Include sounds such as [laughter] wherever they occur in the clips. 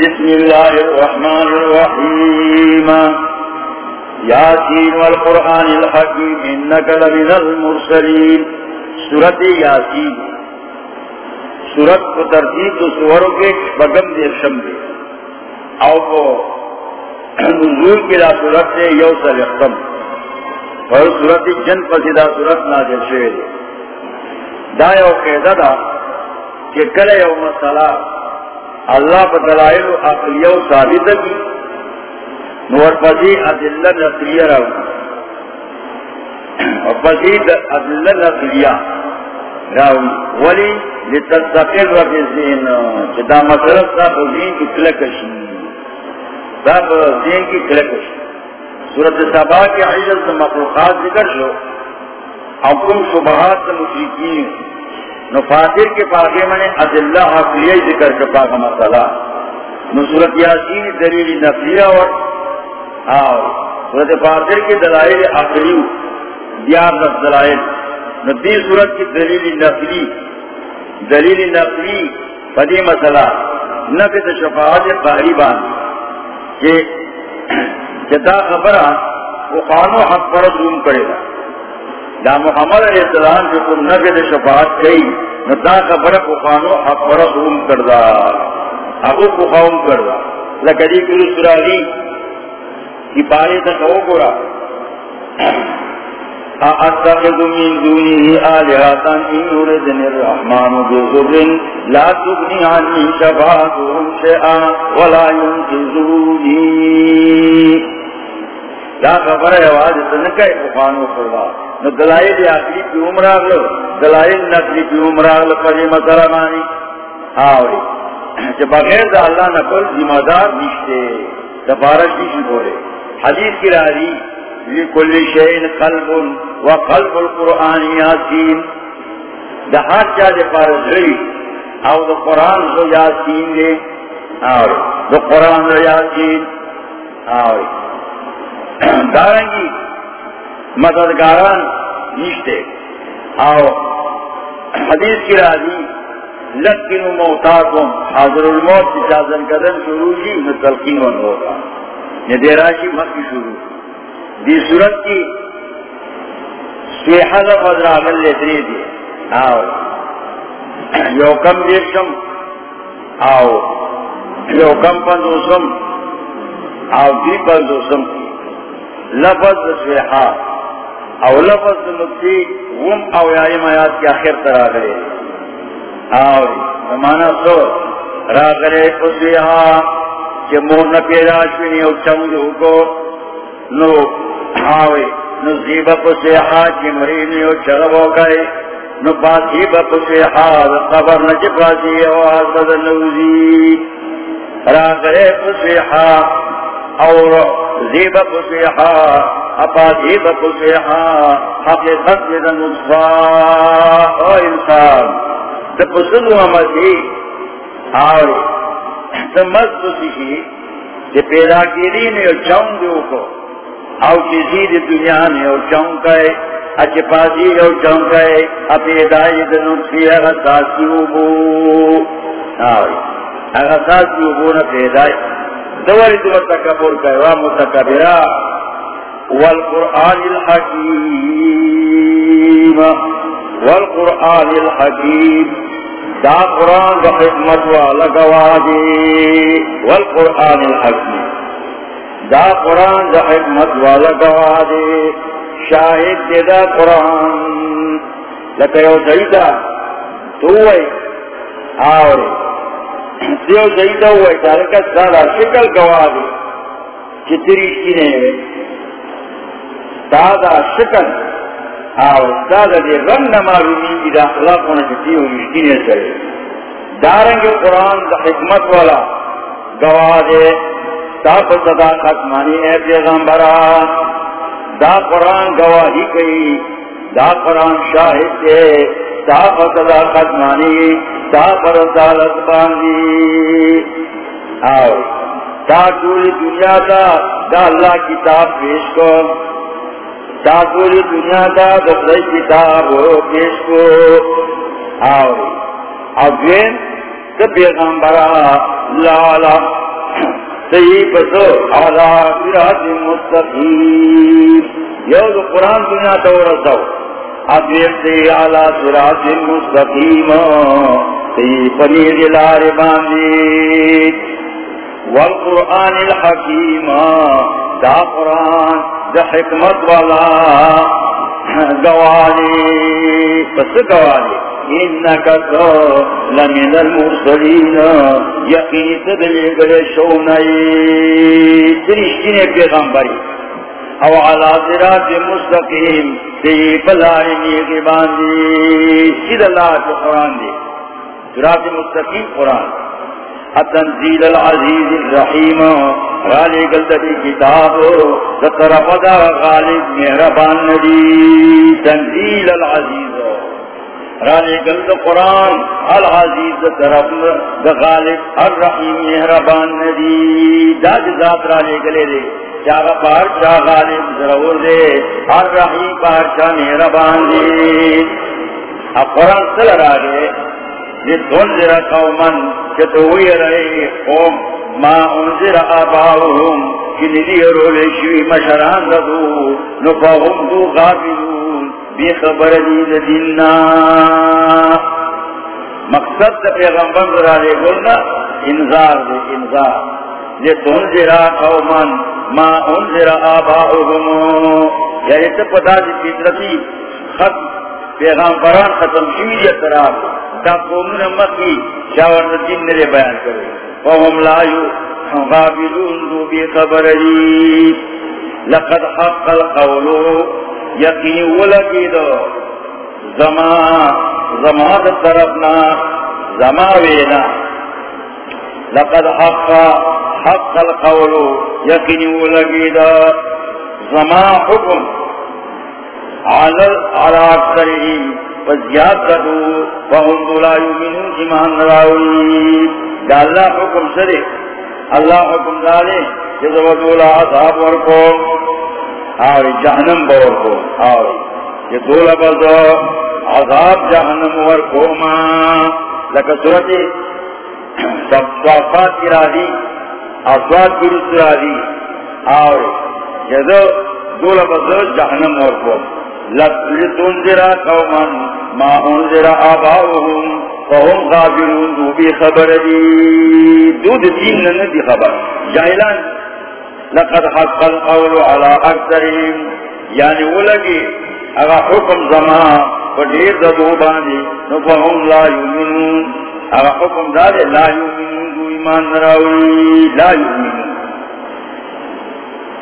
بسم الله الرحمن الرحيم ياسين والقرآن الحكيم إنك لمن المرسلين سورة ياسين سورة ترتیب تو سوروں کے بگم دیر شمدے او کو نزول کی لا سورت سے یو سر اختم. اور سورت جن پسیدہ سورت نازل شوئے دے. دا یو قیدہ دا کہ کل یو مسئلہ اللہ بدلائل اقلیہ و ثابت کی نور پسی عدلہ نقلیہ رہو۔ اور پسی عدلہ نقلیہ رہو۔ ولی لتتقل رب الزین چدا مسئلہ صاحب الزین کی کلکشی صاحب الزین کی کلکشی سورت سبا کے عجل سے مخلوقات ذکر شو۔ حکم شبہات سے مشرکین نفاتر کے پاگے میں نے عدلہ عقلیہ ذکر کے پاگا مسئلہ۔ نصورت یاسین دلیل نفلیہ اور صورت فاتر کے دلائل عقلی دیار نف دلائل۔ ندی صورت کی دلیل نفلی۔ دلیل نفلی فدی مسئلہ۔ نفت شفاعت قریبان کہ جتا خبرہ وہ قانو حق پر ظلم کرے گا۔ دا محمد علیہ السلام جو کم نبی دے شفاعت کئی نتا خبر پخانو حق فرق ام کردا ابو پخاوم کردا لکدی کلو سرالی کی پاری تک او گورا۔ [clears throat] اَتَّخِذُ مِن دُونِهِ آلِهَةً إِن يُرِدْنِ الرَّحْمَنُ بِضُرٍّ لَا تُغْنِ عَنِّي شَفَاعَتُهُمْ شَيْئًا وَلَا يُنقِذُونِي۔ دا خبر ہے آواز سنکے پخانو کردا نو دلائل آخری پی عمراغ لو دلائل نقلی پی عمراغ لو قضی مسئلہ مانی آوری. کہ بغیر دا اللہ نقل ذمہ دار نشتے سفارش نیشی بولے حدیث کی راری لکل شئین قلب و قلب القرآن یاسین. دا ہر چاہ دے فارض رئی او دا قرآن سو یاسین دے. آوری. دا قرآن سو یاسین. آوری. [clears throat] دارنگی مددگاران نشتے آو، حدیث کی راضی، لکن موتاکم حاضر الموت کی چازن قدم شروع جی متلقین ون ہوگا یہ دیراشی مکی شروع۔ دی صورت کی سویحہ لفظ راغل لیتری دی۔ آو، یو کم دیشم آو، یو کم پندوسم آو، دی پندوسم لفظ سویحہ او لفظ نقصی غم او یائی میاد کی آخر ترا گرے آوری زمانہ سو را گرے پسیحا کہ مور نپیدا شوینی او چمدو کو۔ نو آوری نو زیب پسیحا کی مرینی او چغبو گئے۔ نو پاسیب پسیحا قبر نچ پاسی او آزد نوزی۔ را گرے پسیحا اور زیب پسیحا اپا زیب پسیحا حقیقت دا نصفا او انسان دا پسدو امتی آوری سمت پسیحی دا پیدا کری میں او چون دیو کو او چیزی دا دنیا میں او چون کئے اچھ پاسی او چون کئے اپیدائی دا نصفی اغساسی اوبو آوری اغساسی اوبو نا پیدائی دوری تو تکبر کا کہوا متکبرا والقرآن الحکیم۔ والقرآن الحکیم۔ دا قرآن دا خدمت والا گوادی والقرآن الحکیم۔ دا قرآن دا خدمت والا گوادی شاہد دے دا قرآن۔ لکہ یو سیدہ تو وی آوری دیو زیدہ ہوئے تارکت سارا شکل گواہ دی چتری کی نہیں ہوئے دادا شکل، آو دادا دی رنگ نمالومی کی دا اخلاق ہونا چتی ہو مشکی نہیں چلے دارنگ قرآن دا حکمت والا گواہ دے۔ دا پر صداقت مانی اے پیغمبرا دا قرآن گواہی کئی۔ دا قرآن شاہد دے۔ دا پر صداقت مانی دا پر رسالت باندی آو دا دوری دنیا دا دا اللہ کتاب پیش کو۔ دا دوری دنیا دا دا کتاب پیش کو۔ آو او دوین دا پیغمبرا لالا صحیح پسو علا صراط مستقیم۔ یو دو قرآن دنیا تو رسو ادویب سی علا صراط مستقیم باندی والقرآن الحکیم دا قرآن دا حکمت والا گوالی پس گوالی انکا تو لمن المرسلین یقینی تدلی گلے شونائی ترشتین پیغمبری او علا صراط مستقیم. دی پلاری نیگی باندی. سید اللہ کے قرآن دی. ذرات مستقیم قرآن. التنزیل العزیز الرحیم. غالی گلدی کتاب. سترف دا غالب مہربان ندی تنزیل العزیز. رانے گل قرآن العزیز طرف دا غالب الرحیم مہربان ندی. دا ذات رانے گلے دے چاہا پار چاہ غالب ضرور دے الرحیم پار چاہ مہربان دے. اب قرآن صلی را دے یہ تنزر قومن قوم، ما انزر آباؤہم کی ندی مشران ردو نفاہم دو غافلون، بی خبر دید دیننا مقصد دا پیغمبر را لے گلنا انذار دے، انذار. لے تنزرا قومن ما انذر آباؤهم. یعنی تا پتا دی فطرتی خط پیغمبران ختم شوی شویت طرح دا قومن مکی شاور دین نے بیان کرے۔ وهم لا یو، غابلون دو بی خبر دید لقد حق القولو یقین ولگی دو۔ زما زما دا طرفنا، زما وینا۔ لقد حق حق القول یقین ولگی دو۔ زما حکم على على اکثرهم فزیاد فهم دولا یومنون دا اللہ حکم سرے۔ اللہ حکم دالے جزو دولا عذاب ورکو۔ اور جہنم بور کو اور یہ دول بزو عذاب جہنم ور کو ماں لکہ صورت صفات کی راضی، اصوات کی رس راضی۔ اور یہ دو دول بزو جہنم ور کو لتنذر قوما ما انذر آباؤهم فهم غافلون دو بی خبر. دی دو دین ندی خبر. جاہلان، لقد حق القول على اكثرهم یعنی يعني ولگی اگا حکم زمان فدیر ددوبانی نفهم لا يؤمنون اگا حکم دادے، لا يؤمنون دو ایمان نراوی لا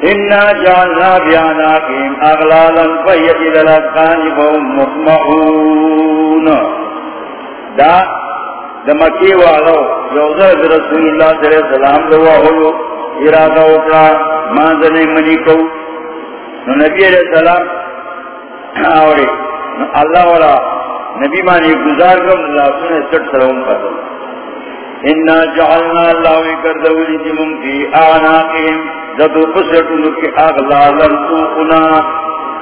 جعلنا فهم مطمعون دا والو یوزر رسول اللہ صلی اللہ علیہ وسلم ارادہ اکڑا مانزنے منی کو نو نبی علیہ السلام آوری اللہ والا نبی مانی گزار کم اللہ سنے سٹ سرون قدر انا جعلنا اللہ کردولی جمم فی آناقیم زدو قسرٹنو کی اغلالا توقنا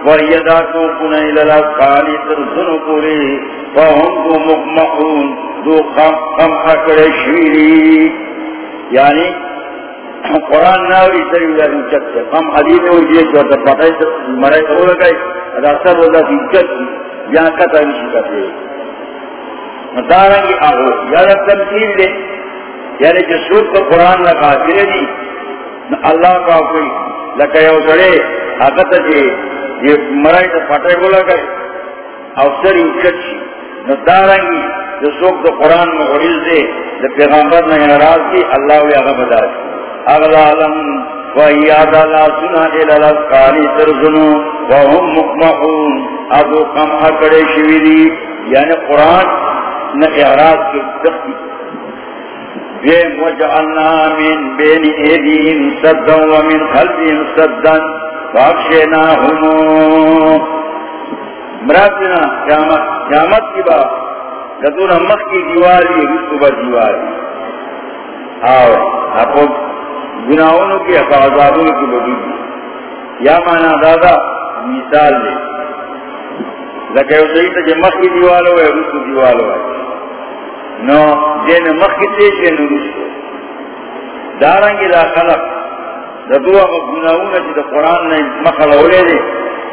ویدا توقنا الالاسقانی ترزنو پوری فهم دو مقمعون دو خم حکر شویری یعنی قرآن ناوری سری ویدہ دی سے ہم حدیث جو تا مرے کرو لگائی ادا سب اللہ دی یہاں کتا نشی کرتے دارنگی آہو یاد تمثیل دے یعنی جو سوک تو قرآن لگا کرے دی اللہ کا کوئی لکہ یو سڑے آقتا جی یہ مرے تا پتہ کو لگائی او سری چک شی دارنگی، جو سوک تو قرآن میں غریز دے، جو پیغمبر نے ناراض کی، اللہ وی آگا بدا دی۔ اغلالم ویاد لا سنا الالت الالاسقانی ترزنو وهم مقمحون۔ ابو کم اکڑے شویدی یعنی قرآن نا اعراض کے دختی بیم وجعلنا من بین صدا ومن صدا مراتنا قیامت قیامت کی بات. کدونا مخ کی دیواری رسو دیواری. آو، اپو گناہوں کی عذابوں کی بڑی یا مانا دادا، مثال دے. لکہ صحیح تھا جی مخ کی دیوال ہو روس کو دیوال ہو نو جن مخ کی تیز جن روس دارنگی دا خلق دا دو اگا گناونا چی دا قرآن نے مخلولے دے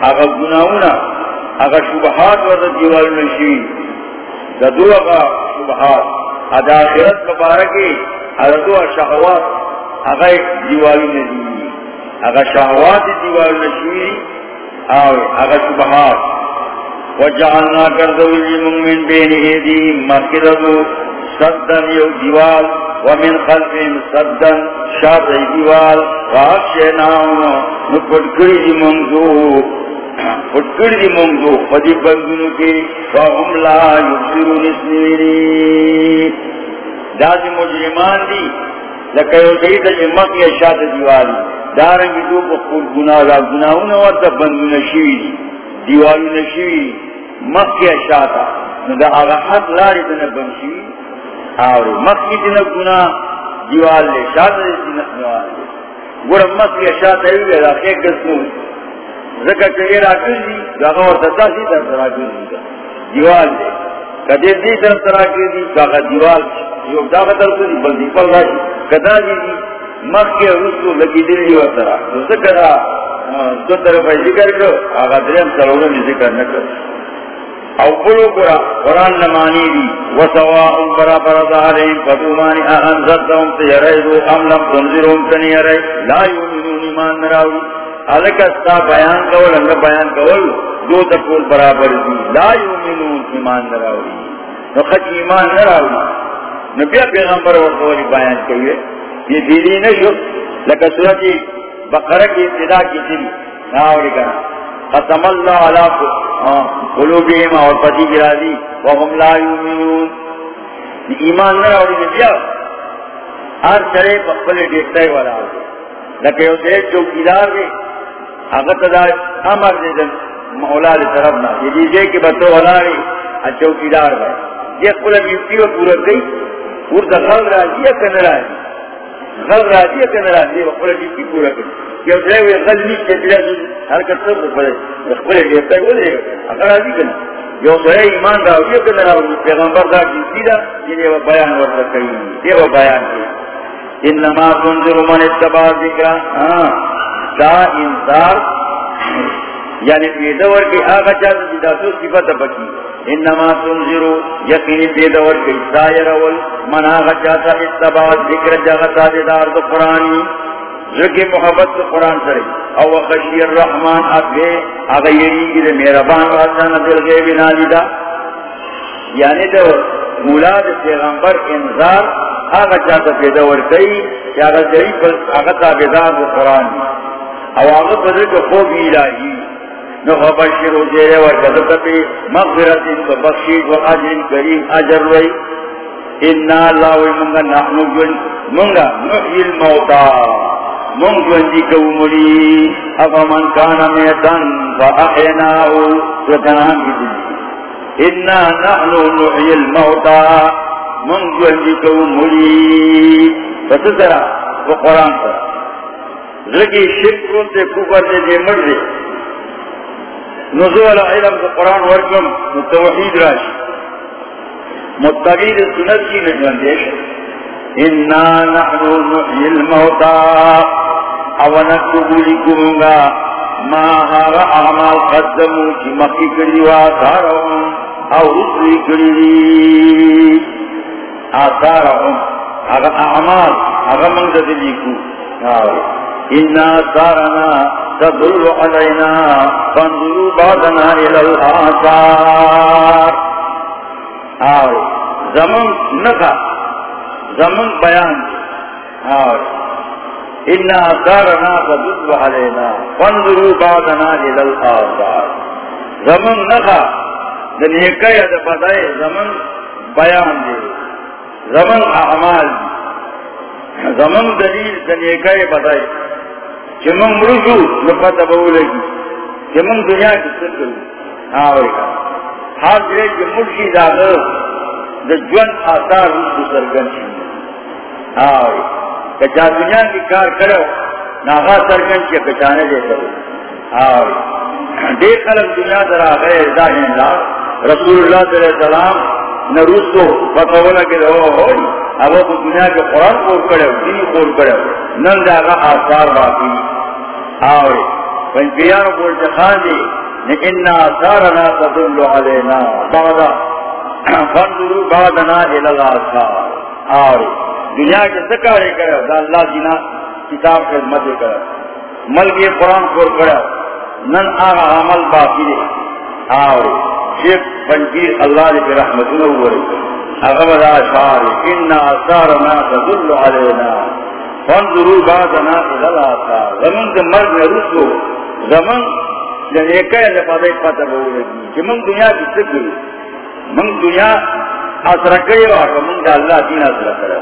اگا گناونا اگا شبہات ورد دیوال نشی دا دو اگا شبہات ادا آخرت مبارکی اگا دو شہوات اگا دیوال نشی اگا شہوات دیوال نشی اگا شبہات وجعلنا کردو جمع من بین ایدیم مخردو صدن یو دیوال ومن خلفهم صدن شاد دیوال فاکشناو نپٹکری دی منزو پٹکری دی منزو فدی بندنو کی فهم لا یبصرو نسنیری دازی مجرمان دی لکیو سیدہ جمعی جی شاد دیوالی. دارنگی دو بخور گناہ لا گناہون ورد بندو نشوی دی دیوالو نشوی مکی شاتا دا آغا حق لاری دن بنشوی آوری مکی دن گنا دیوال لے شاد دن نوال لے گوڑا مکی شاد ایو دا خیق گسنو زکر چگی را کردی دا غور تتا سی در سرا کردی دا. دیوال لے. کدی دی در سرا کردی دا غا دیوال یو دا غدر کردی بلدی پل راشی. کدا دی دی مکی رسو لگی دلی و سرا زکر دو طرف ذکر کرو آغا دریم سرورم ذکر نکر او بلو قرآن قرآن نمانی دی، وسواء برابر ظاہرین فتومانی احنزدهم تیرائدو ام لم تنظرهم تنیرائی لا یومنون ایمان نراوی۔ علکستا بیان کول، انگا بیان کول، دو تکول برابر دی۔ لا یومنون ایمان نراوی۔ نو خچ ایمان نراوی۔ نو بیا پیغمبر ورطولی بیان کوئے یہ دیلی نشو لکا سورتی بقرہ کی ابتدا کی تھی۔ ناوری کنا ختم اللہ علیہ قلوبیم اور پتی گرازی وهم لا یومنون ایمان نہ اور بیا ہر چرے پپلے دیکھتا ہے والا لکہ وہ دیکھ جو کیدار دے۔ اگر تدا امر دے دن مولا دے طرف نہ۔ یہ دیجیے کہ بتو والا رے اچھو کیدار ہے یہ کل بیوٹی و پورا گئی پور دخل راجی ہے کن راجی غل راجی ہے کن راجی وہ کل بیوٹی پورا گئی یو دے وہ غل نیچ کے بلا ہر کتر کو پڑے خپل دیتا ہے وہ دے اگر راضی کنا یو دے ایمان دا او کنا راو پیغمبر دا کی سیدا یہ وہ بیان ورته کوي یہ وہ بیان کوي انما تنذر من اتبع ذکر ہاں دا انذار۔ یعنی یہ دور کی آگا چاہتا جدا تو صفت بکی۔ انما تنذر یقین دے دور کی سائر اول من آگا چاہتا اتبع ذکر جغتا دیدار دو قرآنی ذکی محبت تو قرآن سرے۔ او خشی الرحمن اگے اغیری کی دے میرا بان واسا نظر گئے بنا لیدا یعنی دو مولاد پیغمبر انذار آگا چاہتا پیدا ورکی کہ آگا جئی پر آگا تابدار دو قرآن او آگا پدر کو خوب الہی۔ نو خبشر و جیرے ورکتا پی مغفرت و بخشید و عجر کریم عجر وی. انا اللہ وی منگا نحنو جن منگا نحی الموتا من جوندی کو مری اب من کانا میتن فاحیناو وکنان کی دلی. انا نحنو نحی الموتا من جوندی کو مری بس ذرا، وہ قرآن پر لگی شرک سے کفر دے دے مر دے. نزول علم کو قرآن ورکم متوحید راش متقید سنت کی نجوندیش انا نحنو نحی الموتا او نکتبو گا ما ہارا اعمال قدمو کی مکی کری و آثارهم او رسوی کری. آثارهم اگا اعمال اگا منگد انا آثارنا تدل علینا فانظروا بعدنا الى الاثار آوے، زمن نکا، زمن بیان۔ آوے انا اثارنا فدد علينا فانظروا بعدنا الى الاثار زمن نخا دنیا یعنی کئی دا پتائے زمن بیان دے زمن اعمال دی۔ زمن دلیل یعنی دنیا کئی پتائے کہ من مرشو نپتا بولگی. کہ من دنیا کی سکر آوری کا حال دے کہ مرشی داغر دا جون آثار رسو سرگن شنی آوری کچا دنیا کی کار کرو، ناغا سرگن کی کچانے دے کرو اور دے خلق دنیا در آگئے ازاہ اللہ رسول اللہ صلی اللہ علیہ وسلم نروس کو فتولا کے دو ہوئی اب وہ دنیا کے قرآن کو کرے، دین کو کرے. نن جاگا آثار باقی. آوے پنکیان بولتے خان دی لیکن آثارنا تدل علینا بعدا۔ فانظروا بعدنا الى الاثار آوے دنیا کے سکارے کرے، دا اللہ دینا کتاب خدمت کرے۔ ملک قرآن کو کرے۔ نن آغا عمل باقی دے۔ آوے شیخ پنکیر اللہ دی رحمت نور اغبر آشار ان آثارنا تدل علینا فانظروا بعدنا الى الاثار زمن کے مرد میں رسو زمن یعنی ایک ہے لفظ پتہ بولے کہ من دنیا کی سکری من دنیا اثر کرے اور من دا اللہ دین اثر کرے.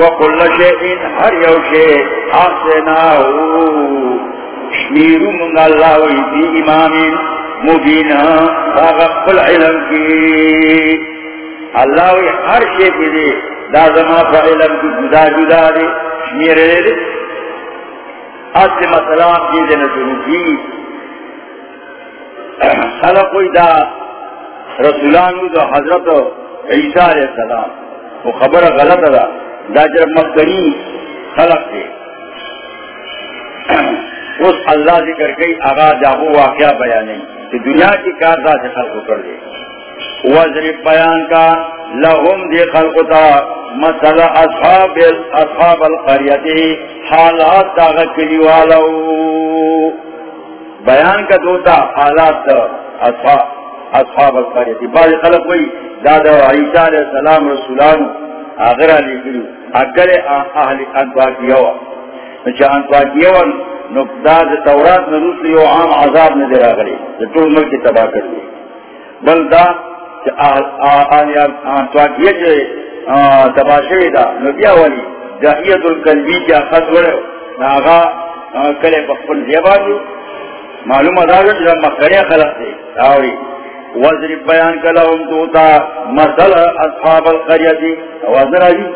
وکل شیء ہر یو شیء احسناه شمیر من اللہ وی امام مبین. فغفل علم کی. اللہ وی ہر شے کی دے دا زما پر علم کی جدا جدا دے شمیر دے اصل مسئلہ کی دے نشروع کی خلق کوئی دا رسولان دا حضرت عیسیٰ علیہ السلام. وہ خبر غلط دا دا جرم مقدری خلق دے اس اللہ ذکر کئی آغا جاہو واقعہ بیانی کہ دنیا کی کاردا سے خلق کر دے وزرب بیان کا لہم دی خلقتا مسئلہ اصحاب اصحاب القریتی حالات دا غکلی والو بیان کا دوتا حالات اصحاب اصحاب القریتی بعض خلق وی دادا عیسیٰ علیہ السلام رسولان آغر علی گلو اگر اہل انتواکیو. نچہ انتواکیو نقداد تورات نروس لیو عام عذاب ندر آگلی طول ملک تباہ کر لی بل دا تباشوی دا نبیہ والی جاہیت القلبی کیا خط ورے ناغا کلے بخفل زیبادو معلوم ادارو جا مخڑی خلق دے۔ آوری، وزرب بیان کلہم دوتا مثل اصحاب القریتی آواز راجی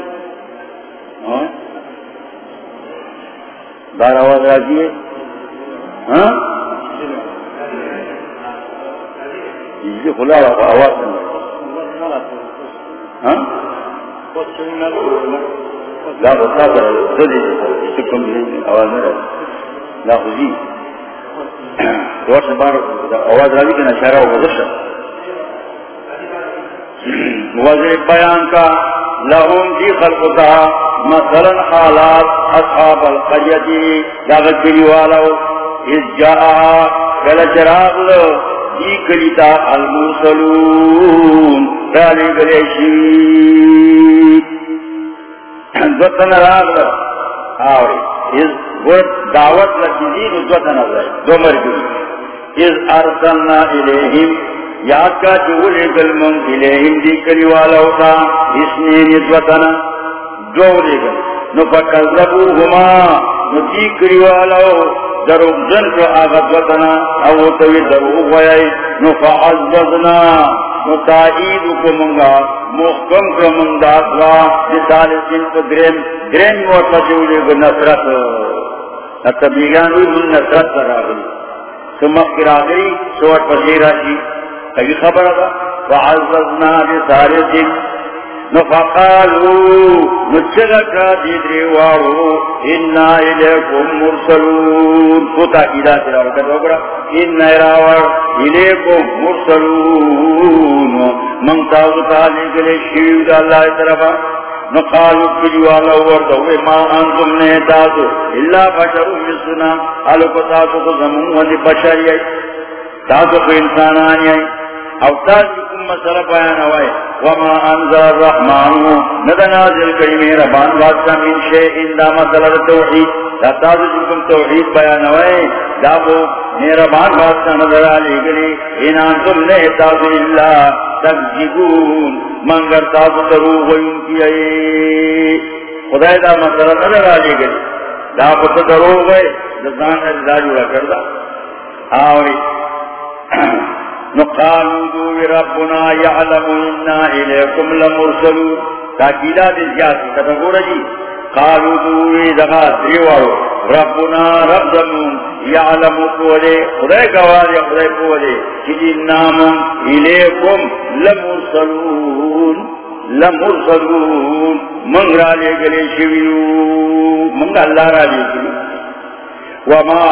دار آواز راجی ہے؟ ہاں یہ کھلا آواز ہاں لا بتا کر آواز نہ لا خوشی دوست بار آواز راوی کہ اشارہ ہو گزشت واضح بیان کا لہم جی خلقتا مثلا حالات اصحاب القریتی داغت بلی والو اس جا کل چراغ لو کلیتا المرسلون رالی گلیشی دوتن آوری اس دعوت لکیزی دوتن دو مرگی۔ ارسلنا الیہم، یاد کا الیہم دی ہوتا۔ اس نے لے گل۔ نو فکذبو ہما نو دی کلی والا جن کو آغت وطنا، او توی دروغ ویائی نو فعزبزنا کو منگا محکم کو منگا اصلا جسال سن کو درم درم موتا جو لے نصرت. تبلیغان ہوئی من نصرت پر آگئی سمک پر آگئی سوٹ پر جی. راشی کبھی خبر تھا فعززنا بسارت نفقالو نچلکا دیدری وارو انا الیکم مرسلون. کتا ایدہ تیرا انا اراور الیکم مرسلون. شیود اللہ طرفا. نقالو کجوالا وردوے ما انتم اللہ بشر مثلنا. تاتو کو انسانانی او تاسکم مسئلہ بیان ہوئے، وما انزل الرحمن ندنازل کئی مہربان بادشاہ من شیئن دا مسئلہ توحید دا تاسکم توحید بیان ہوئے، دا وہ مہربان بادشاہ نظر آلی گلی ان انتم نے تاسو اللہ تکجگون منگر تاسو تروغ وین کی ائی خدای دا مسئلہ نظر آلی گلی دا پتہ دروغ دزان اللہ جوڑا کردہ آوری نقالو دوی ربنا یعلم انا الیکم لمرسلون. تاکیدہ دی زیادی کتگو رجی قالو دوی دغا دیوارو ربنا رب زمون یعلم قولے خدای گوار یا خدای قولے چی انام الیکم لمرسلون. لمرسلون. من را لے گلے شویو من اللہ را لے گلے. وما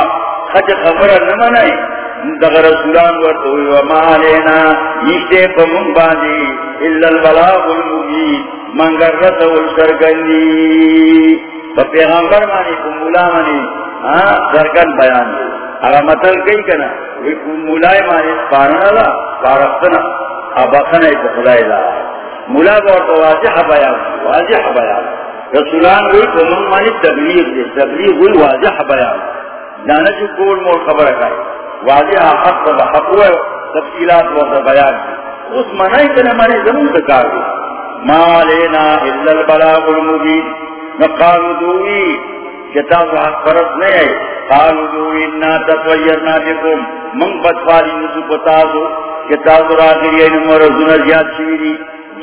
خج خبر نمنائی دغ رسولان ورطوئی وما لینا نیشتے پا من باندی اللہ البلاغ المبین منگر رسول سرگنی پا پیغمبر مانی پا مولا مانی سرگن بیان دی. اگر مطل کئی کنا وی پا مولای مانی پارنا لا پارختنا ابخنا ایتا خدای لا مولا گورتا واضح بیان واضح بیان. رسولان وی پا من مانی تبلیغ دی، تبلیغ وی واضح بیان. جانا چو کول مول خبر کئی واضح حق تا حق وی تفصیلات وقت بیان دی اس منائی کنا مانی زمون دکار دی ما لینا الا البلاغ المبین۔ نقالو دوئی کتاب حق فرس نہیں ہے۔ قالو دوئی، انا تطویرنا بکم۔ من بدفالی نسو پتازو کتاب راگری این مرزون زیاد شویدی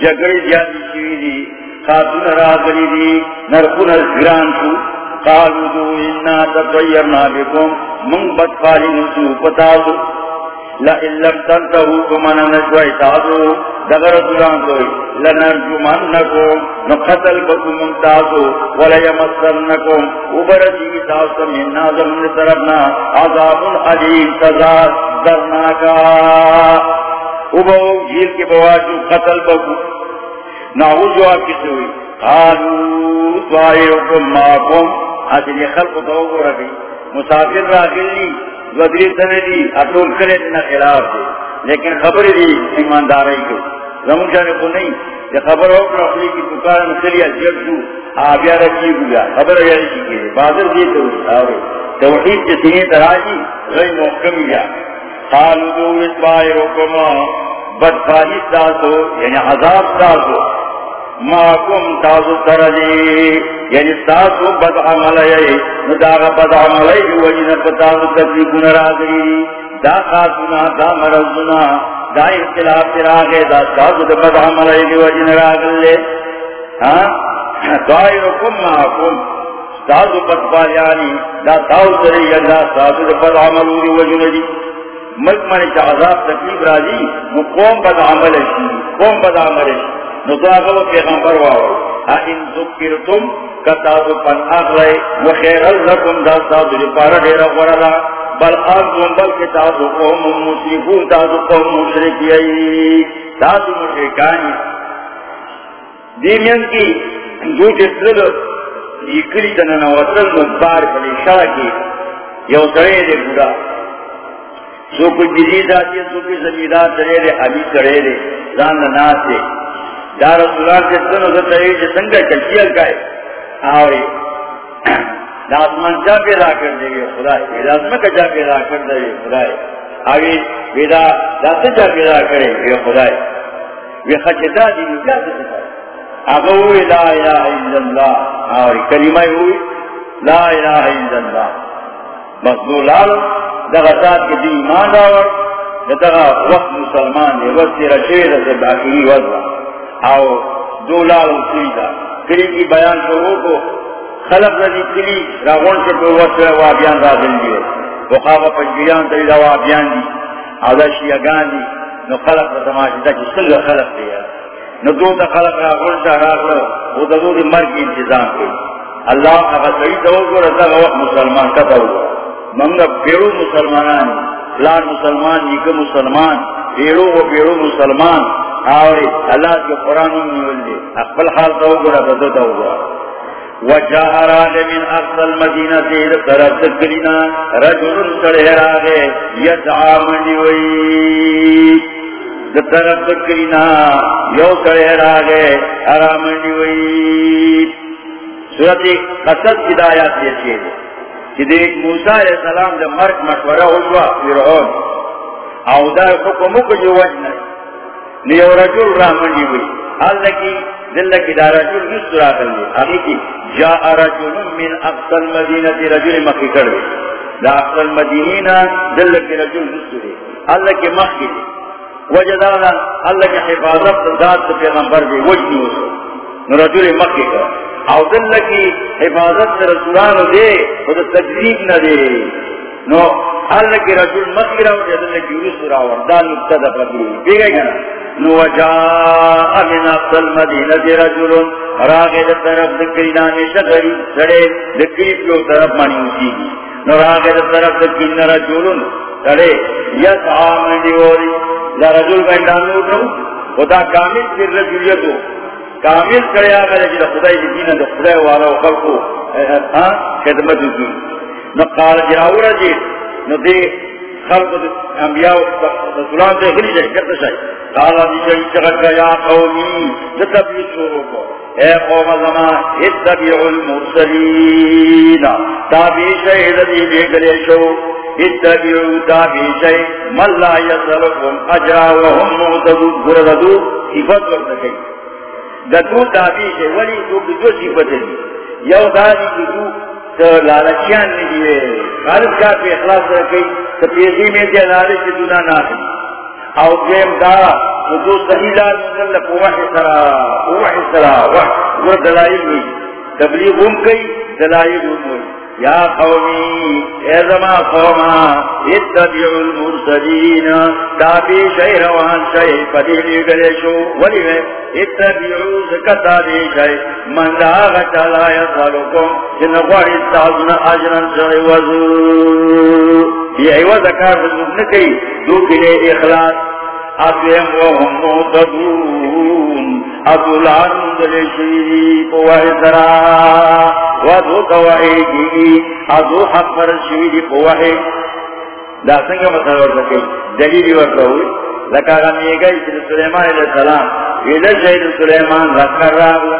جگڑی زیادی شویدی خاتون راگری دی، نرخون الگران شو۔ قالو دوئی انا تطویرنا من بدفالی نسو پتازو لئن لم تنتهوا كمنا نشوي تازو دغر دلان دوي لنرجمنكم، نقتل بكم ممتازو ولا يمسنكم وبرجي تازو من نازم طرفنا عذاب عليم تزار درناكا وبو جیل کے بواجو قتل بكم. نعو جواب کسی ہوئی قالوا طائركم معكم. حاصل جی خلق توقع ربي مسافر راگلی ودری سندی اطول کرے دینا خلاف دے لیکن خبر دی ایماندار کو۔ زمون جانے کو نہیں، یہ خبر ہو کر اپنی کی دکان نکلی جب شو آبیا رکھی گیا خبر ہے کی کہ بادر دی تو اور توحید کے سینے تراجی غیر محکم یا قالوا دو اسبائرکما بدفاہی ساتو یعنی عذاب ساتو ما کم تازو ترجی یعنی تاسو بد عملی نداغ بد عملی وجن پتاسو تکلیفون راگری دا خاتونا، دا مرزونا دا اختلاف تراغے دا تاسو دا بد عملی وجن راگل لے ہاں؟ دائرکم ما کم. تاسو بد بالیانی دا تاو تری یعنی دا تاسو دا بد عملی وجن دی. ملک منی چا عذاب تکلیف راجی نو قوم بد عملی شی قوم بد عملی شی نو پیغمبر واو این ذکرتم کتازو پن اغلی و خیر لکم، دا سادو دی پارا دیر غرلا بل آزون بل کتازو قوم مشرکون تازو قوم مشرکی ای تازو مشرکانی دیمین کی جو جسل یکلی تننا وصل مبار پلی شاہ کی یو سرے دے بودا سو کوئی جدید آتی ہے سو کوئی زمیدار سرے دے حبی سرے دے زان ناس دے یا رسول اللہ کے سنو سے ترے جو سنگا چلچیل گئے آوری لازمان جا پیدا کر دے گے خدای لازمان کا جا پیدا کر دے گے خدای آگے ویدا داتا جا پیدا کرے گے خدای وی خچتا دی نجا سکتا آگا ہوئی لا الہ الا اللہ۔ آوری کلمہ ہوئی لا الہ الا اللہ۔ بس دو لال دغتات کے دی ایمان داور دغا وقت مسلمان دے وقت رشید سے باقی وضع او دو لال سیدہ کلی کی بیان شروع کو خلق رضی کلی راغون سے پر وقت ہے وابیان را دل دیو وقاقا پنجیان تری دا وابیان دی۔ او دا شیعگان دی نو خلق را تماشی دا چی سل خلق دیا۔ نو دو تا خلق راغون سے راغلو او دا دو دی مرگ انتظام کی اللہ اگر سعید دو کو رضا وقت مسلمان کتا ہوا منگا پیرو مسلمانان لار مسلمان نیک مسلمان، پیرو و پیرو مسلمان۔ آوری، اللہ کے قرآن نیول اقبل حال تو گرا بدتا ہوا وجاہ راگ من اقصى المدینہ سے طرف تکلینا رجل سڑے راگے یدعا منی طرف تکلینا یو سڑے راگے ارا منی وئی. سورت قصد کی دایات یہ چیز کہ دیکھ، موسیٰ علیہ السلام جب مرک مشورہ ہوا، فرعون او دا حکمو کو جو وجہ لیو رجل رحمنی جی ہوئی۔ حال لکی دل لکی دا رجل نست راکل دی۔ اگی کی جاء رجل من اقصى المدینة رجل مخی کردی دا اقصى المدینین دل لکی رجل نست دی حال لکی مخی دی۔ وجدانا حال لکی حفاظت ذات پیغمبر دی وجنی ہوسو نو رجل مخی کرد او دل لکی حفاظت رسولانو دے، خود تجریب نہ دے۔ نو، اللہ کی رجل مخی راو جد اللہ کی رس راو، دا نکتہ دا پکری بے گئی گنا نو، وجاء من اقصل مدینہ دی رجل راغی دا طرف دکری نامی شغری سڑے دکری پیو طرف مانی اسی۔ گی نو راغی دا طرف دکری نا رجل سڑے، یس آمن دیوری دا رجل کا گنڈانو نو، خدا کامل پھر رجلیتو کامل کرے آگا لگی جی دا خدای دی دا خدای والا و خلقو۔ خدمت دی نو قال جی جاو رجل جی، خلق انبیاء رسولان سے غلی جائے کرتا شائی قالا دی جائی جی چگتا یا قومی لتبی شروع کو اے قوم زمان اتبیع المرسلین۔ تابی شئی لدی بے گلے شو۔ اتبیع تابی شئی، من لا یسلکم اجرا وهم مغتدو۔ گرددو صفت وقت کئی دتو تابی شئی، ولی تو دو صفت دی۔ یو دادی کی تو لالچیان نہیں دیئے خالص کا پہ اخلاص رکھے تو پیزی میں دیا لالچ کی دنیا نہ دی او دیم دا جو صحیح لال مدل وحی سرا وحی سرا وحی وہ دلائل ہوئی تبلیغ ہم کئی دلائل ہم ہوئی یا قومی، اے زما قوما، اتبعوا المرسلین. تابی شئی روان شئی پدیلی گلے شو. ولی ہے اتبعوا زکتا دی شئی. من لاغ چلا یسالکم، جن غوڑی تازن اجرن شئی وزو. یہ عوض اکار بزرگ نکی، دو کلے اخلاص. اتیم وهم متدون اتولان دلشی پوہ سرا وادو قوائی کی ادو حق پر شوی دا سنگا مسئلہ ورد کی دلیلی ورد ہوئی لکا غمی گئی چلی سلیمان علیہ السلام ویدہ شہید سلیمان رکھر راگو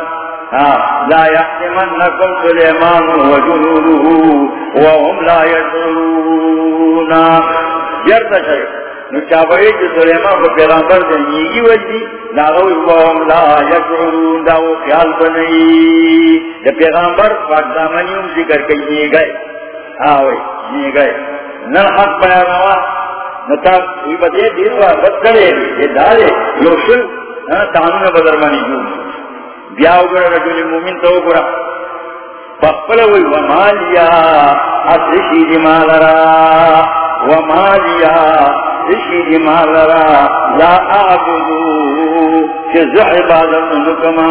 لا يحتمنكم سليمان وجنوده. وهم لا يشعرون جرد شيء. نو چاوئی چی سلیمان کو پیغمبر سے نیگی وجی ناغوی وهم لا یشعرون داو خیال بنئی دا پیغمبر پاک دامنیوں ذکر کئی نیگ گئے۔ آوئی نیگ گئے۔ نن حق بیانوا نتا وی بدے دیروا بد کرے یہ دارے، یو شل تانون بدرمانی جو۔ بیاو گرہ رجل مومن تو گرہ پخپلوی ومالیا اصرشی دی مالرا وما لیا ومالیا رشید مالرا لا اعبدو چیز عبادت نکما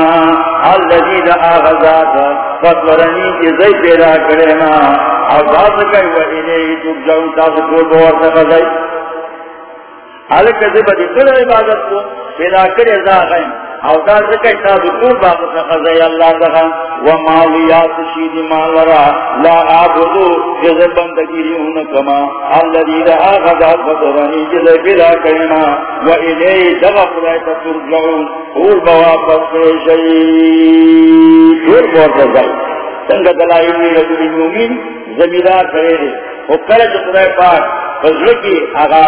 اللذی دا آغذات فتورنی چیزی پیدا کرنا عباد کئی و انہی تک جاؤں تاس کول بور سکتا حالکہ زبادی کل عبادت کو پیدا کرے زاغیم او دا ذکر تا دکور باق سخزی اللہ دخا ومالیات شید مالرا لا عبدو جز بندگیری انکما اللذی رہا غزات فطرانی جز بلا کرنا و الی دغا فرائت ترجعون. اور بواپس شیئی اور بواپس جائی سنگ دلائیوی رجل المومین زمیدار کرے دے وہ کرے جو خدای پاک فضلکی آغا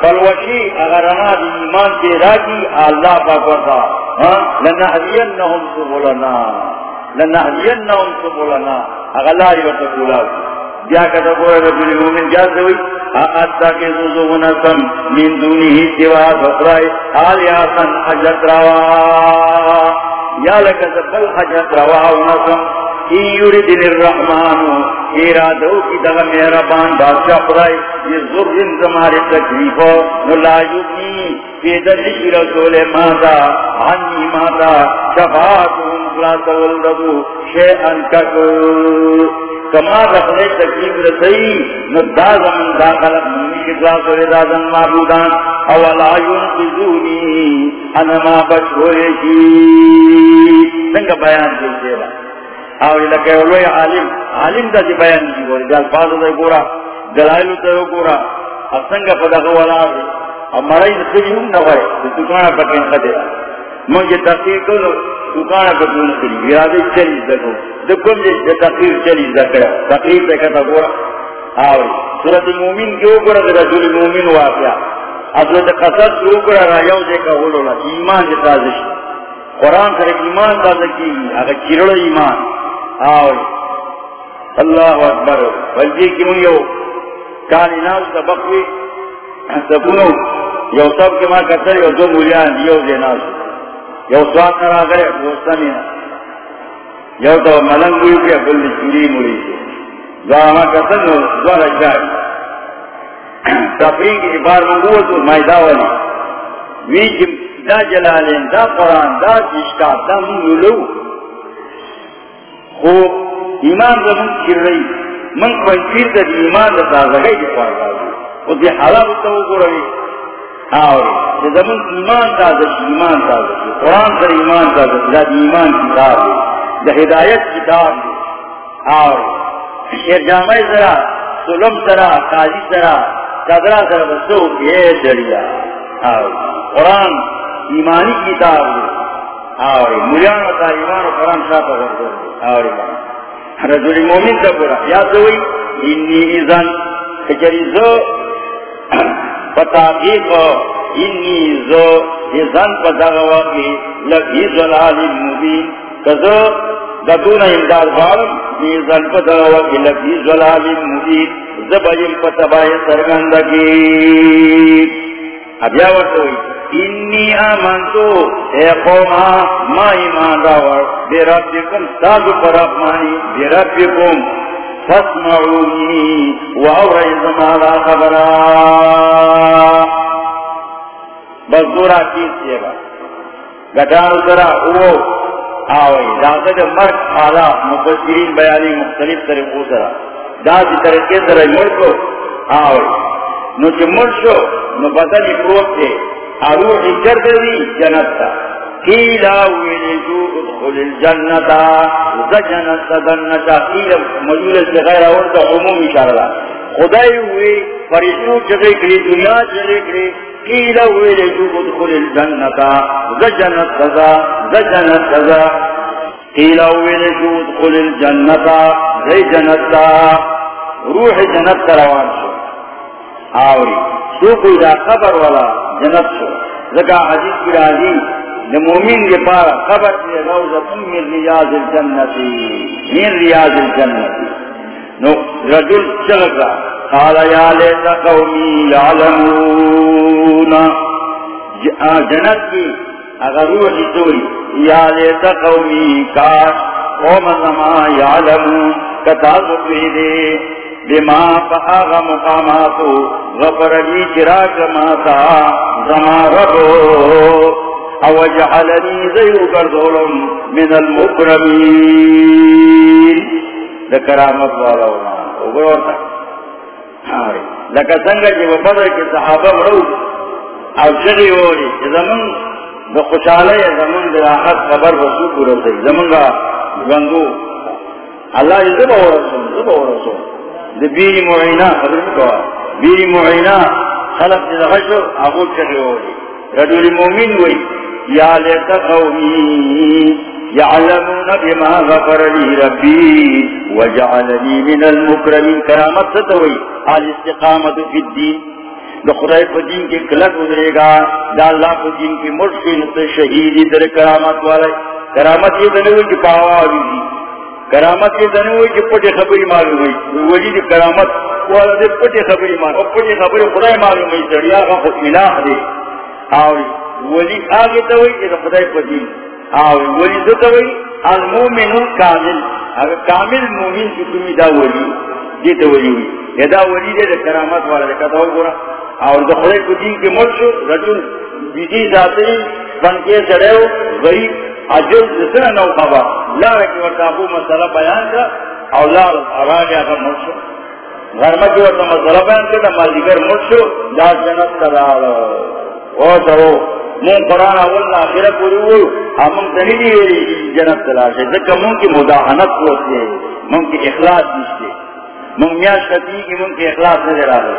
فلوشی اگر رنا دی ایمان تیرا کی اللہ پاک ورطا لنهدينهم سبلنا. لنهدينهم سبلنا. اگر لاری ورطا کولا بیا کتا پورا رجل مومن جاتے ہوئی آتا کے زوزو نسم من دونی ہی سوا سفرائی آلیاسن حجت روا. یا لکتا بل حجت روا نسم یوردن الرحمن ارادو کی دغا مہربان بادشاہ خدای، یہ ذرن زمارے تکلیف پیدر رسول مادا عنی مادا شفاعتهم شیئن ککو کما تکلیف رسئی ندا زمن دا خلق کی خلاص والدازن معبودان، اولا ینقذونی انما کی سنگا بیان دیتے رہا اور لکے ولوی عالم. عالم دا دی بیان دی گوری. دی الفاظ دا گورا. دلائل دا گورا. اصنگا پدا غوالا دی اور مرائی دخلی ہم نوائی دی دکانا پکین خدے. مجھے تقیر کرو. دکانا پکین خدے بیادی چلی دکو دکم دی تقیر چلی دکر تقیر دے کتا گورا. اور سورت مومن کیوں گورا دی رجل مومن واقعا حضرت قصد کیوں گورا رایاو دے کا غلولا ایمان دی تازش. قرآن سر ایمان تازہ کی. اگر چرڑ ایمان. آوئی اللہ اکبر بلجی کی من یو کانی ناس تبقوی سکونو یو سب کے ماں کتر، یو دو مولیان دیو دے ناس یو سوات نرا گئے دوستانی یو تو ملنگ ہوئی کیا بلد چوری مولی سے دو آما کتر، نو دو رجائی تفریق کی بار منگو تو میدا والی. وی دا جلالین، دا قرآن، دا چشکا دا منگلو خوب ایمان دا من کر رہی من پنچیر دا دی ایمان دا تازگئی دی قرآن دا او دی حلال تا وہ گو رہی آوری دا من ایمان تازہ ایمان تازہ قرآن سر ایمان تازہ دا دی ایمان کتاب دی. دا ہدایت کتاب دی. آوری شیر جامعی ذرا سلم ذرا قاضی ذرا قدرہ ذرا بسو یہ دریا آوری قرآن ایمانی کتاب دی. اور ملیان ہوتا ایمان و قرآن شاہ پر مومن یا انی کچری زو. [clears throat] پتاقیق انی زو. زلال مبین. کزو؟ ددون امداد بارم. زلال مبین. زبایم پتبای سرگندگی. اب یا وقت ہوئی. انی آمنتو اے قوما ما ایمان ربکم پر اپمانی ربکم، فاسمعونی زمالا خبرا بس دورا چیز گٹانو سرا آوئی داغت مرک حالا مفسرین، بیانی، مختلف طریقوں سرا. دا سی طریقے سرا ملکو آوئی. نو چی ملشو نو بدنی پروت اروح جرد دی جنتا قیلا ویلجو ادخل الجنتا زجنتا دنتا قیلا مجول سے غیر اورتا عموم اشارہ خدای ہوئی فرشتو چلے کری، دنیا چلے کری، قیلا ویلجو ادخل الجنتا زجنتا زجنتا قیلا ویلجو ادخل الجنتا زجنتا روح جنت روان شو۔ آوری۔ سو کوئی دا خبر والا جنت شو. زکا حدیث کی راضی دا مومین کے پارا خبر سے روزت من ریاض الجنتی من ریاض الجنتی نو رجل چلکا قال یا لیتا قومی یعلمون. جنت کی اگر روحی سوئی یا لیتا قومی کاش. قوم زمان یعلمون. کتاب پیدے بما فآغ مقاماتو، غفر لی چراک ماتا زما ربو او جعلنی زیو کردولم من المکرمین لکرامت والا ہونا اگرورتا لکا سنگا جی وفضر کے صحابہ مرو او شغی ہولی زمن دا خوشحالی، زمن دا آخر خبر بسو پورا زمن کا گنگو اللہ جی زبا ورسول زبا ورسول بیری معینہ خبر کوا. بیری معینہ خلق سے دخشو اگو چکے ہوئی رجل مومن ہوئی یا لیتا قومی، یعلمون بما غفر لی ربی وجعلنی من المکرمین. کرامت ستوئی آل استقامت فی الدین. دا خدای پا دین کی کلک ادرے گا دا اللہ پا دین کی مرشی نت شہیدی در کرامت والے کرامت یہ دنوی کی پاوا آلی کرامت کے دن ہوئی کہ پٹے خبری معلوم ہوئی۔ ولی دی کرامت والا پٹے خبری معلوم۔ پٹے خبری خدای معلوم ہوئی دریا کا خود الہ دے۔ آوری، ولی آگے تو ہوئی کہ خدای پدین آوری، ولی دو تو ہوئی المومن کامل۔ اگر کامل مومن کی تمی دا ولی دی تو ولی ہوئی۔ یہ دا ولی دے دے کرامت والا دے، کتا ہو گورا۔ اور دا خدای پدین کے مرشو، رجل، بیدی ذاتی بن کے سڑے ہو، غریب۔ اجل جسنا نو خبا لارا کی ورطا ابو مسئلہ بیان کا او لار آراجا کا مرشو غرمہ کی ورطا مسئلہ بیان کا مالدگر مرشو لا جنت کرارا او سو مون قرآن اولنا آخرہ پوری ہوئی ہم دلیلی ویلی جنت تلاشے ذکر مون کی مداحنت ہوتی ہے مون کی اخلاص نشتے مون میاش کتی کی مون کی اخلاص نظر آگا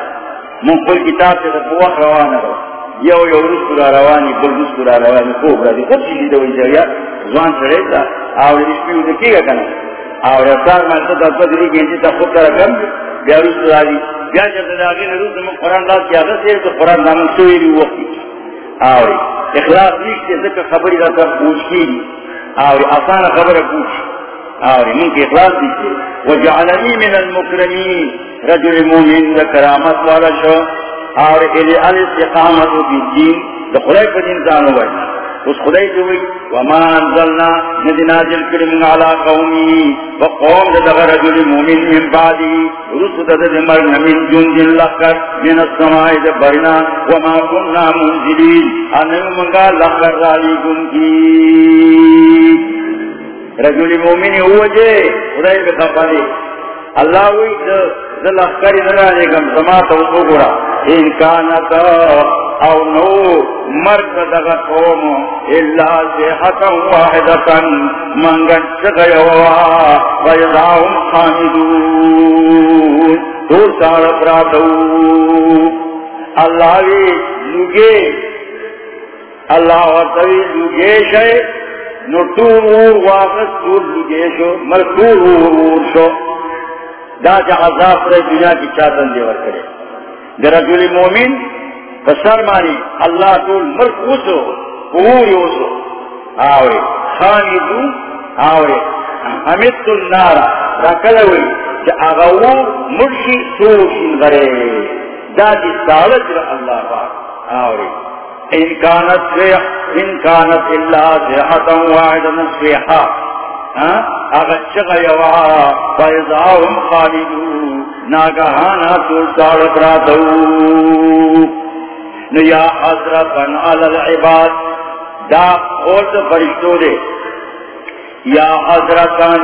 مون کوئی کتاب سے تو تفوق روانا رہا یو یو روز پورا روانی، بل روز پورا روانی، خوب را دی. خود چیزی دو دوئی جایا زوان چڑے تا آوری نشپیو دکی گا کنا آوری اصار مانتا تا سو دلی گینجی تا خود ترا کم بیا روز پورا دی. بیا جب داگین روز من قرآن لاز کیا غص ہے تو قرآن نامن سوئی دی وقتی. آوری. اخلاص نیشتے ذکر خبری را تا پوچھ کی آوری. آسان خبر پوچھ آوری. من کی اخلاص نیشتے وجعلنی من المکرمین. رجل مومن کرامت والا شو. اور الی الاستقامت فی الدین دا خدای پر دین زانو وای اس خدای جو ہوئی وما انزلنا ندنا جل کرم علا قومی وقوم دغ رجل مومن من بعدی رسد دمر من جند لکر من السماء دبرنا وما كنا منزلین۔ انہم منگا لکر رالی گن کی۔ رجل مومن ہوا جے، خدای بخفا دے اللہ ہوئی ذل اخکری نرانے کم سماعت و سوگرا انکانتا او نو مرگ دغا قوم الا زیحتا واحدتا منگن چگیوا ویضاهم خامدون. تو سار پراتو اللہ وی لگے اللہ ورطوی لگے شئے نو تور واقع تور لگے شو. مرکور شو. دا جا عذاب پر دنیا کی چاہتن دیور کرے. در رجل مومن بسر مانی اللہ تول ملک اوسو قوری اوسو. آوری خانیدو آوری امیت النارا راکلوی جا اغاو مرشی سوشن غرے دا دی سالت را اللہ پاک. آوری ان کانت سیح، ان کانت اللہ سیحتا واحدا سیحا. اگر چگا یوا؟ فیضاهم خالدو. ناگہانا نیا حضرتن علی العباد، دا قول دا فرشتو دے. یا حضرتن،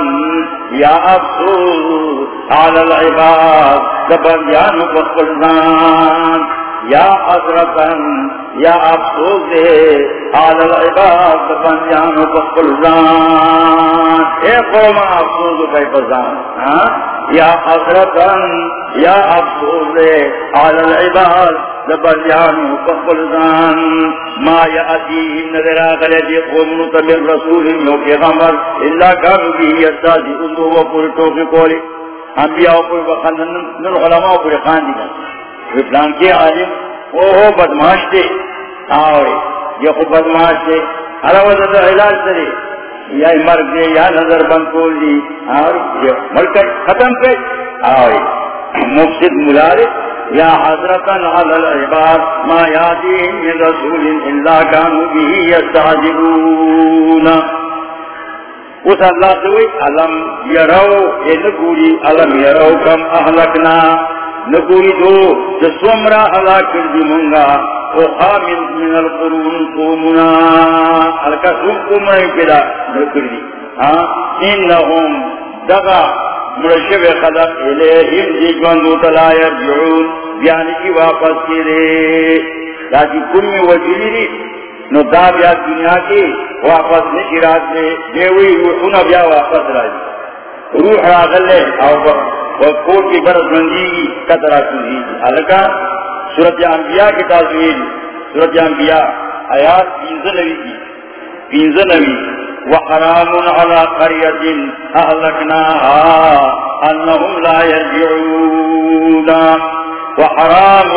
یا افسوس علی العباد، دا بندیانو بخلدان یا حضرتن یا افسوس دے علی العباد دا بندیانو بخلدان اے قوم افسوس بے فزان ہاں؟ یا حضرتن یا افسوس دے علی العباد لبریانو کفلزان ما یعدیهم نظر آگلے دی قومنو تمر رسول یو پیغمبر اللہ کانو بھی یستازی اندو و پوری ٹوکی کولی۔ انبیاء و پوری بخاندن نن علماء و پوری خاندی گا پلان کے عالم او ہو بدماش دے۔ آوری یہ خود بدماش دے۔ علا وزر علاج دے یا مرگ دے، یا نظر بند کول دی۔ آوری یہ ملک ختم پہ آوری مفسد ملارد یا حضرتا على العباد، ما یادیم من رسول اللہ کانو بھی یستعجبون اس اللہ سے ہوئی، علم یرو، یہ نگوری، علم یرو کم احلکنا نگوری دو جسومرا حلاک کردی منگا او خامن من القرون قومنا۔ حلکا سوم قومنا پیدا نکر نکردی ہاں؟ انہم دغا مرشب خلق الیہم دی جواندو تلا یرجعون۔ بیانی کی واپس کی دے تاکہ کمی وجلی دی۔ نو دا بیا دنیا کی واپس نشی رات دے دیوی روحونا بیا واپس را دی روح راغل لے او وقور کی برس مندی کی قطرہ کنی حلقہ سورت انبیاء کی تازویر سورت انبیاء آیات پینزنوی کی پینزنوی وحرام على قرية أهلكناها أنهم لا يرجعون۔ وحرام،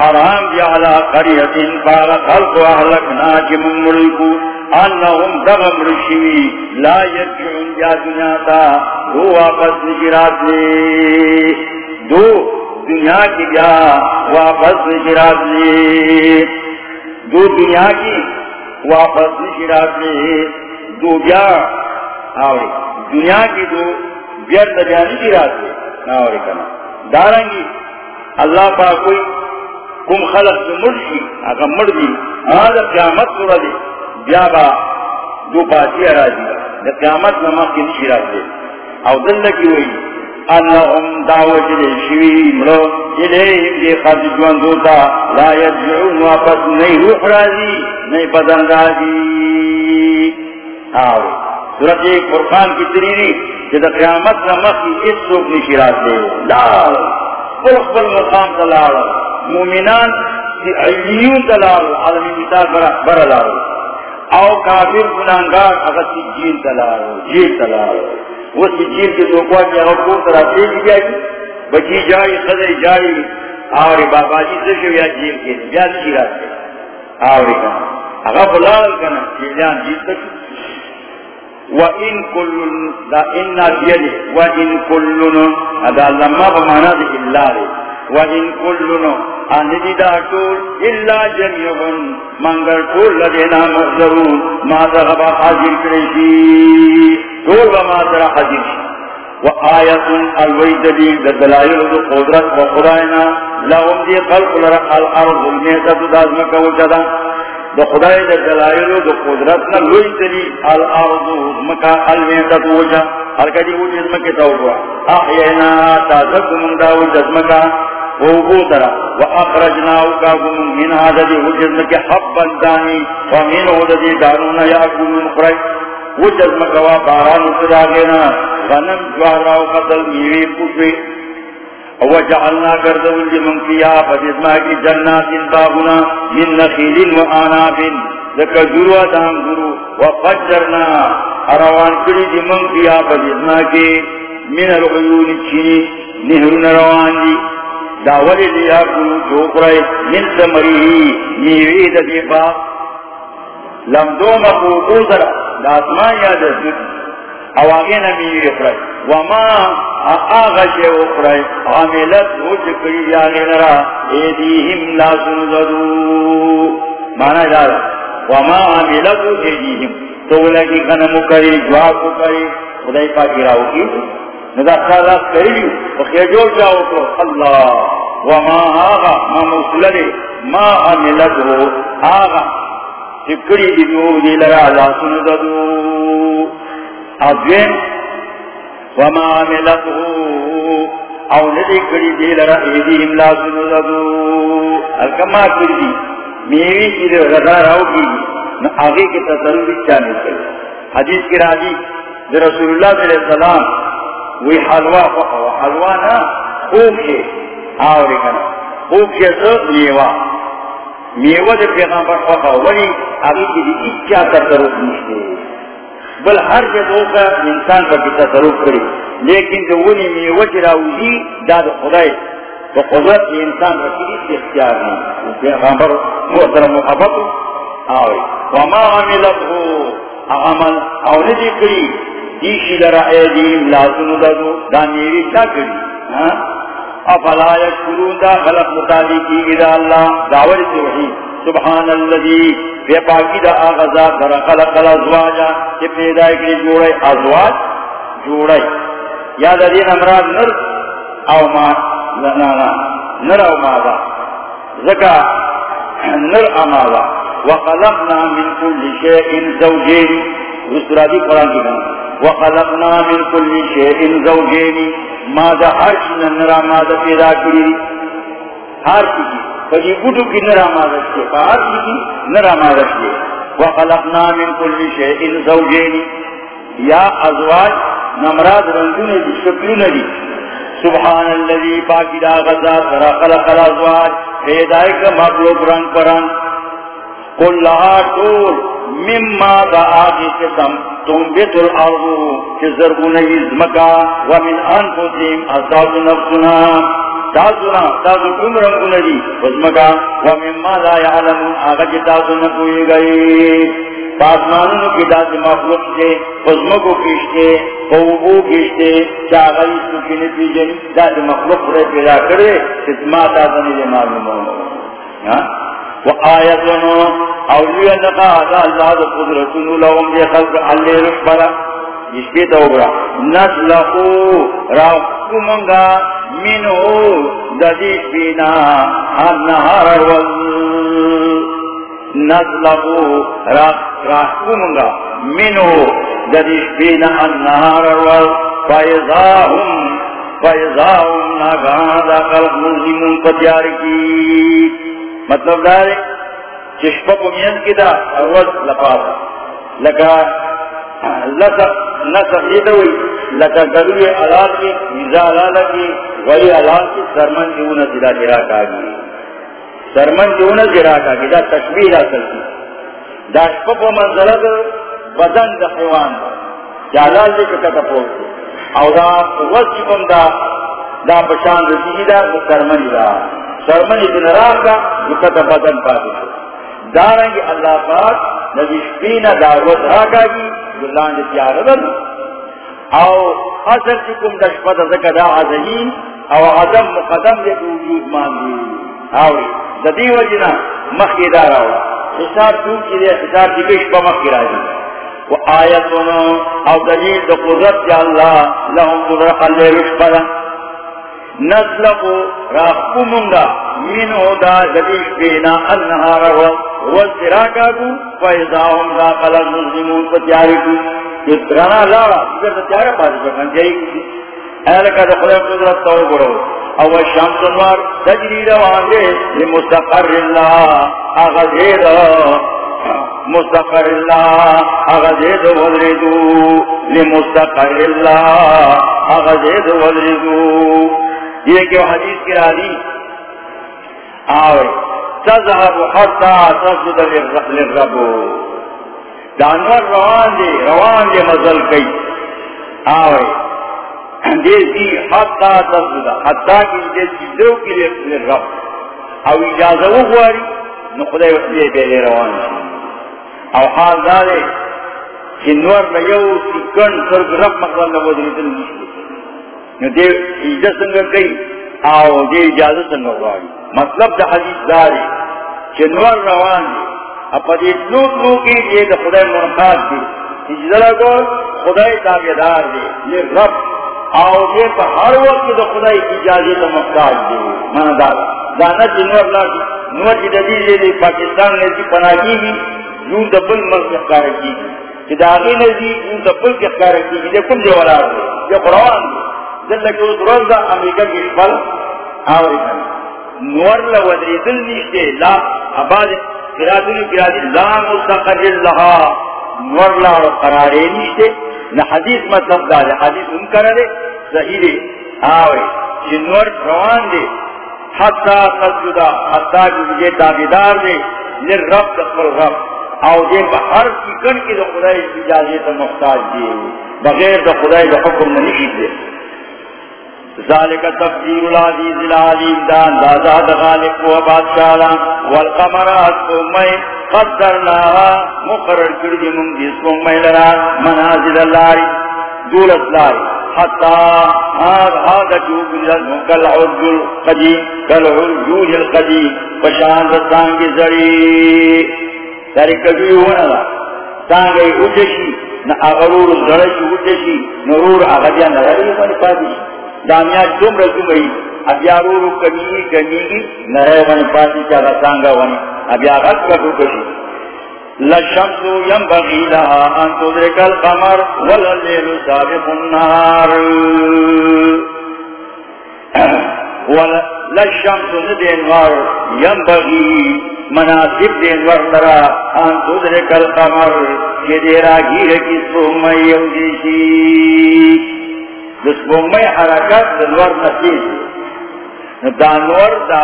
حرام على قرية قال خلق أهلكنا جم ملكو أنهم دغم رشي لا يرجعون يا دنيا تا، دو واپس نجرات لي دو دنیا کی جا واپس نجرات لي دو دنیا کی واپس نجرات لي دو بیا، آوری۔ دنیا کی دو بیار دجانی کی رات ہے آوری کنا۔ دارنگی اللہ پا کوئی کم خلق جو مرشی آگا مر دی آدھا قیامت سورا دی بیا با دو پاسی ارا دا قیامت نمک کی نشی رات او دل لکی ہوئی اللہم دعوت لے شوی مرو الیہم دے خاص جوان دوتا لا یدعون واپس نئی روح رازی نئی بدن رازی آوے سورت ایک فرقان کی تریری جد قیامت نمک کی اس سوک نشیرات دے لال فرق بل مقام تلال مومنان کی علیون تلال عالمی مثال برا لال او کافر گنانگار اگر سجین تلال جیل تلال وہ سجین کے دوکوا کی اگر کون طرح تیز گیا کی بچی جاری خضر جاری آوری بابا جی سے شو یا جیل کے بیا نشیرات دے آوری کنا اگر بلال کنا جیلان جیل تک۔ وَإِن كُلٌّ دا إِنَّا بِيَدِهِ وَإِن كُلٌّ هذا لما بمعنى ذي الله وَإِن كُلٌّ آندی دا طول اللہ جمعون منگر طول لدینا محضرون ما ذغبا حاضر کرشی طول وما ذرا حاضر شی۔ الوی دلیل دلائل دو قدرت و خداینا لهم دی خلق لرا الارض المیتت دازمکا دو خدای دلائل دو قدرتنا لوی دلیل، الارض مکا المیتت ہر کدی وہ جسم کے طور احیینا تازک من داو جسم کا وہ درا واخرجنا کا من هذا دی وہ کے حبا دانی ومن هذا دی دارون یاکلون باران گنا غنم جوارا قتل میوی کی جنات باغنا من نخیل و آناب ذکر جروا دام گرو وفجرنا اروان کری دی من چینی روان دی داولی دیا کنو چوکرائی من سمری نیوی دا دیفا. لمدو مقوقو در داسمان یاد زد اواغین میوی اخرائی وما آغا شے اخرائی عاملت ہو چکری یاغی نرا ایدیہم لا سنزدو مانا جارا وما عاملت ہو ایدیہم تو لگی غنمو کری، جواب کری. خدای پاکی راو کی ندا خیالات جاو تو اللہ، وما آغا، ما ما عملت ہو آغا، چکری دی دی اللہ سنددو. وما عملت ہو او ندی کری دی سنددو. الکما کری دی، میوی کی دی راو کی آگے کی تصرف کرے حدیث کی راجی رسول اللہ صلی اللہ علیہ وسلم وہی حلوہ حلوہ نا خوب کے آوری کنا خوب کے سو میوہ میوہ دے پیغمبر خوخا ولی آگے کی دی اچھا تصرف نہیں بل ہر جگہ کا انسان پر کی تصرف کرے لیکن جو ولی میوہ جراؤزی داد خدای. تو قدرت انسان رکھی اختیار نہیں پیغمبر محترم محبت آوری وما عملته عمل او ندی کری دیشی لرا ایدیم لازم دادو دانیوی چا کری؟ ہاں؟ افلا یکرون دا غلق خلق متعلقی اذا اللہ دعوری توحید سبحان اللذی بے پاکی دا آغذا در خلق الازواجا، کہ پیدا اکلی جوڑے ازواج، جوڑے. یا دا دین امراض نر او ما لنانا نر او مادا زکا نر امادا وخلقنا من كل شيء زوجين وسرادي قران کی وخلقنا من كل شيء زوجين. ما ذا عرش نرا ما ذا پیدا کری؟ ہر چیز. بڑی بوٹو کی نرا ما ذا کے ہر چیز نرا ما ذا کے وخلقنا من كل شيء زوجين. یا ازواج نمراد رنگوں دی شکلوں دی سبحان الذي باقی دا غزا ترا خلق الازواج. پیدا کا مخلوق رنگ پران کلہا طول مما دا آگی قسم، تم بیت الارضو چی زرگون ازمکا ومن انفسیم ازداد نفسنا. تازونا تازو کم رنگون دی ازمکا ومما لا یعلمون آگا چی جی تازو نکوئی گئی. پاسمانوں کی داد مخلوق سے ازمکو کشتے قوبو کشتے چاگئی جی سکی نتیجن داد مخلوق رہ پیدا کرے اتما تازو نیلے معلوم وآیتنو اولیو نقا دا اللہ دا قدرتنو لهم دے خلق اللہ رشبرا جس تو برا نسلقو، راکو منگا منو ددیش بینا ہر نہار وز نسلقو راکو منگا منو ددیش بینا ہر نہار وز فائضاہم فائضاہم ناگانا دا خلق ملزمون پتیار کی. مطلب دارے چشپا پمین کی دا اول لپاسا لکا یہ دوئی لکا گروی علال کی ویزا کی علال کی سرمن جی۔ سرمن جی، دا تشبیح حاصل کی۔ دا شپا پا منظرہ دا بدن دا حیوان دا۔ جالال دے کتا او دا دا دا پشان دا جی سرمن دا۔ سرمنی دن راکا بدن پاتے شو دارنگی اللہ پاک نبی شپین دعوت راکا کی جلان جی تیار دن او اصل چکم دشپت زکا دا عزہین او عظم مقدم دے وجود مان دی آوری ددی وجنا مخی دارا ہوا حساب تو کی دے حساب کی کش پا مخی راجی و آیتنا او دلیل دا قدرت یا اللہ لهم قدرت اللہ رشپا نسلقو راقو منگا منو دا دلیش بینا النهار والسراکاکو فیضاهم دا قلل مظلمون فتیارکو اترانا لارا اگر تیارا پاس بکن جائی کسی اہلکا دا خدا قدرت تو برو او الشمس انوار تجری روان دے لمستقر اللہ اغزید مستقر اللہ اغزید ودردو لمستقر اللہ اغزید ودردو یہ کہ وہ حدیث کی راضی آوے تذہب حتی تسجد للرب دانور روان دے روان دے مزل کئی۔ آوے دیسی حتی تصدا حتی کی دیسی دو کی لیے رب او اجازہ وہ ہواری نو خدای وقتی بیلے روان شی او حال دارے کہ نور نیو سکن سرگ رب مقبل نبو دریتن نیشتے نو دے اجازہ سنگا کئی او دے اجازہ سنگا ہواری مطلب دا حدیث دارے کہ نور روان دی اپا دے نوک نوکی دے دا خدای منقاد دی اجازہ کو خدای تابدار دے لیے رب. آو دے پا ہر وقت دا خدای اجازی تا مفتاج دے مانا دارا دانا جی نور لاکی نور جی دلیل دے دے پاکستان نے جی پناہی گی یوں دا بل ملک اخکار کی گی کہ دا آگی نزی یوں دا بل اخکار کی گی دے کم دے والا دے دے قرآن دے دل لکی اس روز دا امریکہ کی شپل آوری کن نور لودری دل نیشتے لا عباد قراتونی قراتونی لا مستقر اللہ نور لا قرارے نیشتے۔ نہ حدیث مطلب دا دے، حدیث ان کر دے، صحیح دے آوے جنور روان دے۔ حتی سجدہ، حتی جنجے تابدار دے۔ لر رب دقل رب۔ او دے بہر سکن کی دا خدای اجازے تا مختاج دے۔ بغیر دا خدای دا حکم منشید دے ذالک تفجیر العزیز العلیم دان دازا دا غالق و بادشاہ والقمرات کو میں قدرناها مقرر کردی من دی سکون میلرا منازل اللاری دولت لاری حتی آد آد چوب لزم کل عرج القدیم. کل عرجوج القدیم پشاند سانگی زری. ساری کبھی ہونا دا. سانگی اچشی نا اغرور زرش اچشی نرور اغدیا نراری منی پادی دامیات جمر جمعی ابیارورو کمیگی کمیگی نرے من پاسی چاہتا سانگا ونی ابھی آغاز کا کشی. لشمس ينبغي لها ان تدرك القمر ولا الليل سابق النهار ولا لشمس ندينوار ينبغي مناسب دین دينوار ترى ان تدرك القمر. كديرا غير کی سومي يوجيشي دسومي حركات دنوار نسيج دانوار دا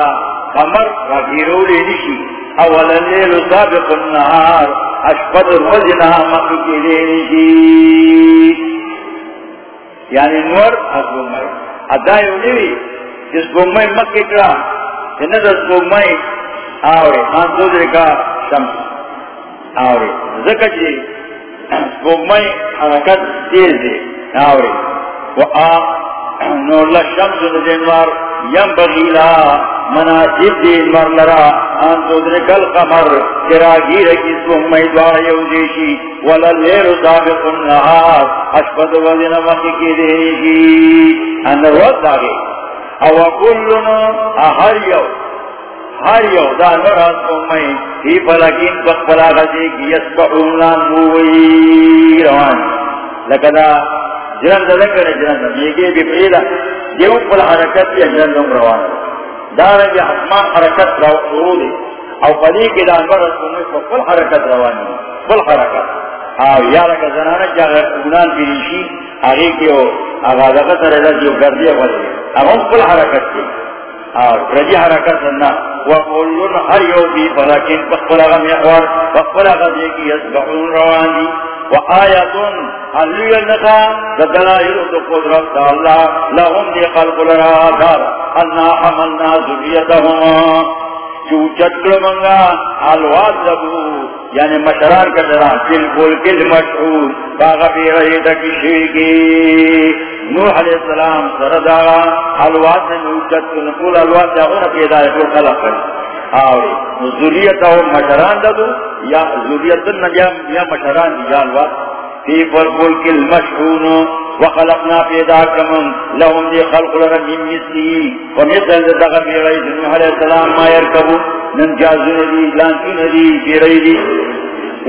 قمر غیرو لنشی اول اللیل سابق النهار اشپد الوزنا مقی لنشی یعنی نور ازو مئی ادائی اونیوی جس کو مئی کرا جند اس آوری. خان دوزر کا شمس آوری. ذکر جی کو مئی حرکت تیز دی. آوری. نور لشمس نجنوار یم بغیلا مناسب دین مرلرا ان تدرک القمر چراغی رکی سومی دوار یوزیشی وللیر سابق النهار اشپد وزن وقی کی دیشی. ان روز آگے او کلنا ہر یو ہر یو دانور سومی ہی فلکین بخبلا غزی کی یسبحون لانبوئی روان. لکدا جرن دلکر جرن یہ گئے بفعیلہ دیو پل حرکت یا جرن دم روان دارنگی حسمان حرکت رو دے او پدی کے دانور رسومی کو فل حرکت روانی. فل حرکت. او یا لکا زنانا جا غنان پیریشی آگے کی او آغازقت رضا جیو گردی اولے اب ہم فل حرکت کی او رجی حرکت سننا وقلن ہر یو بی فلکن فقل اغم احوار فقل اغم یکی یسبحون روانی. وآیتن حلی النقا دلائل دو قدرت اللہ لهم دی خلق لرادار انا حملنا ذریتهم چو چکر منگا حلوات لبو یعنی مشرار کا درہ تل کل کل مشہور باغا پی رہی نوح علیہ السلام سردارا حلوات نے نوچت کو نقول حلوات جاؤنا پیدا ہے خلق کر آوری ذریعت او مشران دادو، یا ذریعت یا مشران دی یا فی فرقل کل المشحون، وخلقنا پیدا کمن لهم دی خلق لرم من مثلی. ومثل دغا بیغی نوح علیہ السلام ما یرکبو ننجازون دی لانتون دی بیغی دی.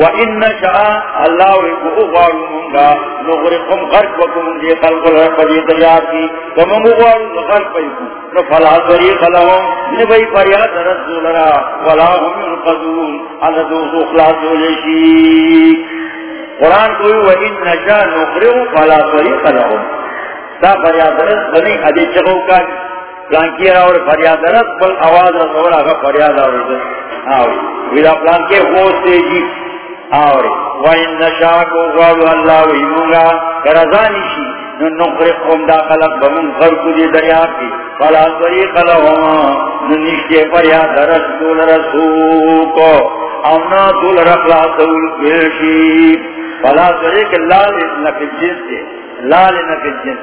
وَإِنَّ شَاءَ اللَّهُ اُغْوَارُ مُنْغَا نُغْرِقُمْ دِي خَلْقُ الْحَقَّ دِي وَمَنْ طَرِيقَ لَهُمْ وَلَا هُمْ يُنْقَذُونَ عَلَى قرآن کوئی وَإِنَّ شَاءَ فَلَا طَرِيقَ لَهُمْ تا فریاد رس بنی ادی چگو کا اور فریاد رس آواز رس آگا فریاد اور آوری ویدہ پلانکی خوش دے جی آوری وَإِنَّ نَشَاكُ غَوْلُ اللَّهُ وَإِمُنْغَا كَرَزَانِ شِي دَا خَلَقْ بَمُنْ غَرْقُ دِي دَرِيَا کی، فَلَا طَرِيقَ لَهُمَا نُنِشْتِ پَرِيَا دَرَسْ دُولَ رَسُوكُ اَوْنَا دُولَ رَقْلَا دُول بِرْشِي فَلَا طَرِيقَ لَالِ نَفِ الجِنس لَالِ نَفِ الجِنس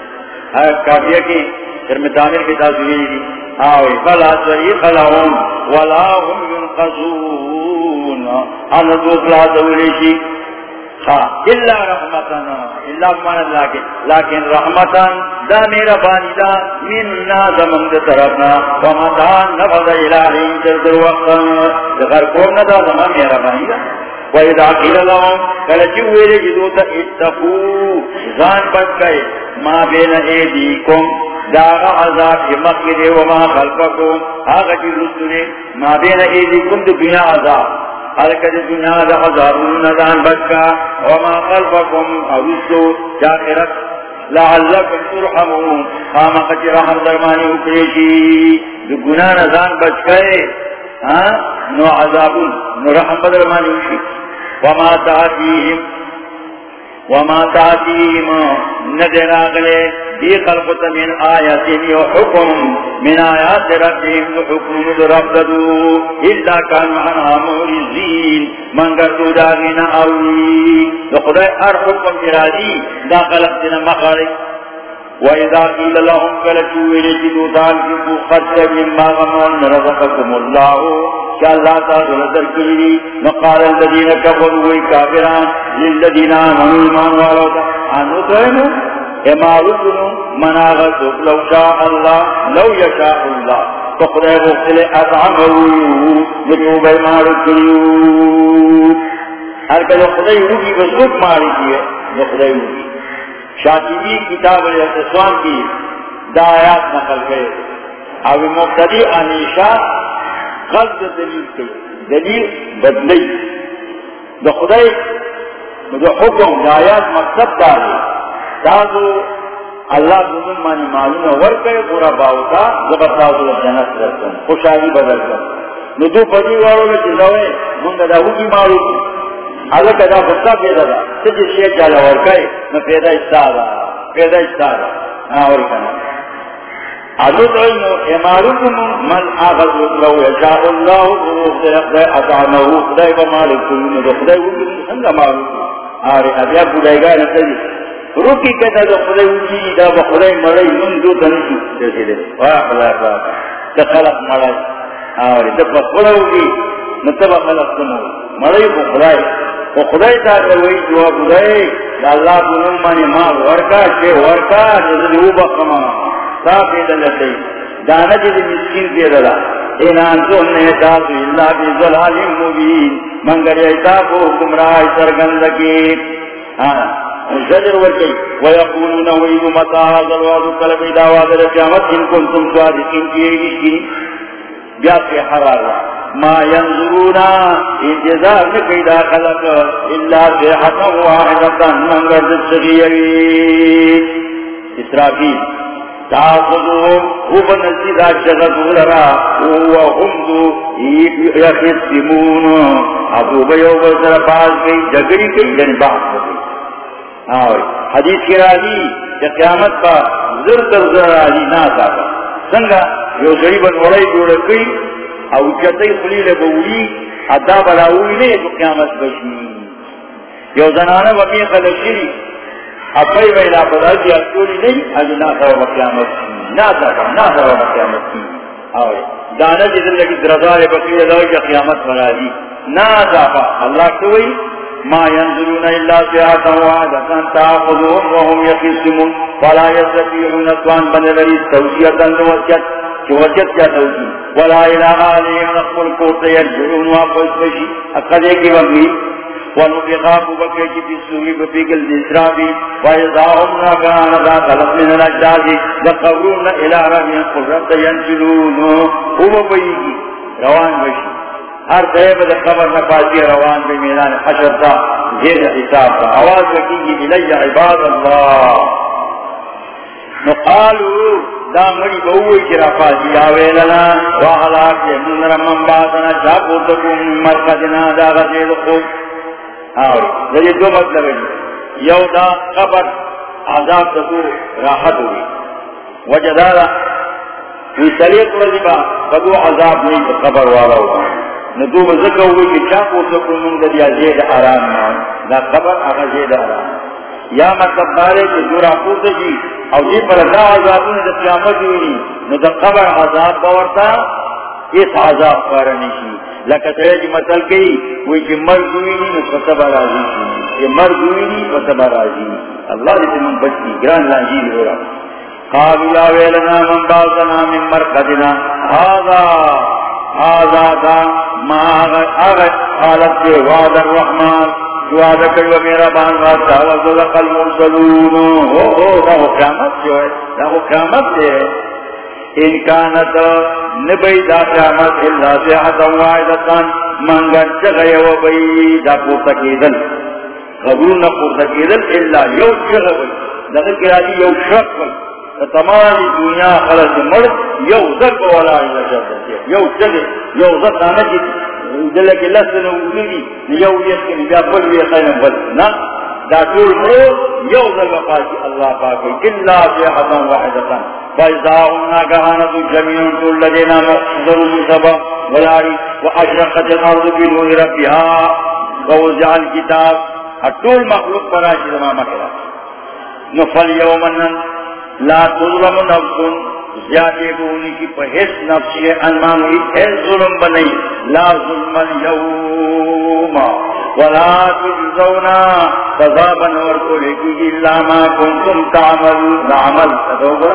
ہے کافیہ کی ترمیتامل کی تاثوری دی۔ آوری فَلَا طَرِيقَ لَهُمْ، وَلَا هُمْ يُنْقَذُونَ. اللہ ہاں، من اللہ لیکن دا میرا بانی دا مننا زمان دا طرفنا ومتان الہی جرد زمان میرا بانی دا۔ وَإِذَا لَهُمْ اتَّقُوا بچ گئے۔ ما بین ایدیکم داغا عذاب مقید وما خلقکم آغا جی رسولے، ما بین ایدیکم عذاب۔ حرکت دنیا دا عذابون ندان بچکا وما خلفكم اوستو جاکرت لعلكم ترحمون. خامقت رحم درمانی اکریشی دو گناہ ندان بچکے ہاں، نو عذابون. نو رحم درمانی اکریشی وما تاتیهم وما تاتيهم ندر آغلے دی خلقت من آیات یو حکم من آیات ربهم حکم رب ددو الا کان معنا مورزین من تو داغینا اولی دو خدای ار حکم ارادی دا خلقتنا مخارج. وَإِذَا قِيلَ لَهُمْ كَلَّتُوا وَلَجِدُوا تَعْلِمُوا قَدْرًا مِمَّا غَمَّنْ رَزَقَكُمُ اللَّهُ کہ اللہ تعالی نظر کری نقال الذین کفروا وی کافران للذین آمنوا ایمان والو تا انو تو امارتنو مناغت لو شاء اللہ لو یشاء اللہ فقد غسل اطعمه لتوب امارت کریو ہر کہ خدای ہوگی بزرگ ماری کی ہے خدای ہوگی شاطبی کتاب الاعتصام کی دا آیات نقل کرے۔ اب مقتدی انیشہ غلط دلیل کی۔ دلیل بدلی۔ دا خدای دا حکم، دا آیات مقصد داری تازو اللہ دنوں مانی معلوم ورکے پورا باوتا زبر تازو جنت رکھن، خوشحالی بدل کر۔ نو دو پدی وارو میں چیزاوے، منگا دا ہوگی معلوم۔ اللہ کا دا خطا پیدا دا سجی شیئر چالا ورکے نو پیدا استادا پیدا اشتا استادا نا ورکنا ادعو اماركم من اخذ لو يشاء الله اطعمه خدای بمالک کلون دو خدای وجود سنگا مالک۔ آره ابیا خدای گا نسلی روکی کتا دو خدای وجود دا بخدای مرائی، من دو تنشو جیسے دے واہ، خدای خدای۔ دخلق مرائی۔ آره دفع خدای وجود نتبع خلق سنو مرائی بخدای خدای تا کوئی جو خدای اللہ بنو مانی مال ورکا چه ورکا جزد او بخمان صافی دلتی دانا جد مسکین کی رلا این انتو نیتاسو اللہ بی ظلال مبین. منگر ایتا کو ایتاکو کمرائی سرگندکی زجر ورکی ویقولون ویدو متا حاضر وادو کلبی دعوات رجامت ان کنتم سوادقین کی ایگشکی بیات کے حرار ما ينظرونا انتظار نکی دا خلق، الا صحتا واحدتا منگر دستگیری اسرافی تاخذهم وبنزيد الشغل ولرا وهم ذو يخصمون ابو بيو بسر باز گئی جگڑی گئی یعنی جن بات ہوئی آوئی حدیث کی راضی، کہ قیامت کا زر تر زر راضی نہ آتا سنگا، یو غریبن وڑائی جوڑا گئی او جتی خلیل بولی ادا بلاوی لے تو قیامت بشنی. یو زنانہ وقی خلشی اپنی ویلا پدا کی اکولی نہیں اجی نا سوا قیامت کی نا سوا نا سوا قیامت کی آوے، دانا جی زندگی درزار بقیر دو یا قیامت بنا دی. نا سوا اللہ کوئی، ما ينظرون الا سياتا وعدة تاخذهم وهم يقسمون فلا يستطيعون اطوان بن لري توجية وجد وجد جا توجي ولا اله عليهم نقبل قوت يرجعون وقل بشي اقضي كي وقلي ونبقى بكيك في السوء بفيق الإسرابي وإذاهم ناقان ذا خلق من الأجداد وقبرون إلى قررت ينزلون۔ هو بيكي روان ہر طیب دے قبر نفاسی روان بے میلان حشر تا غیر حساب تا۔ آواز وکیگی علی عباد اللہ۔ نقالو دا مڑی بہوئی کی رفاسی آویلنا وحلاک من رمم باتنا چاکو تکو من مرکزنا دا غزید خوب۔ آوری یہ دو مطلب ہے یو دا قبر عذاب تکو راحت ہوئی۔ وجہ دارا وی سلیت رضی با قدو عذاب نہیں قبر والا ہوا ندو بزکا ہوئی کہ چاہ کو سکو من دا دیا زید آرام مان۔ دا قبر آگا زید آرام۔ یا مطلب بارے کہ دورا پورتا جی او جی پر دا عذابون دا قیامت ہوئی، نو دا قبر عذاب باورتا، اس عذاب پارنی شی۔ لکہ ترے جی مطلب کئی وہی جی مرد ہوئی نی نو فتبہ راضی یہ مرد ہوئی نی فتبہ راضی اللہ دیتے من بچی، گران لانجی ہو رہا۔ قالوا يا ويلنا من بعثنا من مرقدنا۔ هذا هذا ما اغت حالت وعد الرحمن۔ وعد کئی میرا بان المرسلون۔ ہو ہو، دا وہ قیامت جو ہے، دا وہ قیامت ہے ان کانت نبی دا قیامت اللہ سے وعدتان چگئے و بئی، دا پورتا کیدل۔ قبول نہ پورتا کیدل اللہ یو بئی۔ یو شک بئی۔ تمام دنیا خلق مرد یو زک والا اللہ جاتا یو چگے یو زک آنا کی دلکی لسن اولی یو یسکن بیا پل بیا خین بل نا. دا طول مرد یو زک پاکی اللہ پاکی اللہ جیحتا واحدتا. فائزاؤنا کہانتو جمعیون طول لدینا مخصر سبا ولاری و اشرقت الارض بنور ربها ووزع الكتاب. طول مخلوق پراشی زمان مکرہ نفل یومنن لا تظلم نفس زیادے بونی کی پہس نفسی انمان ہوئی اے ظلم بنی لا ظلم اليوم ولا تجزونا تضابا ورکو لکی اللہ ما کنتم تعملون۔ عمل تدوبا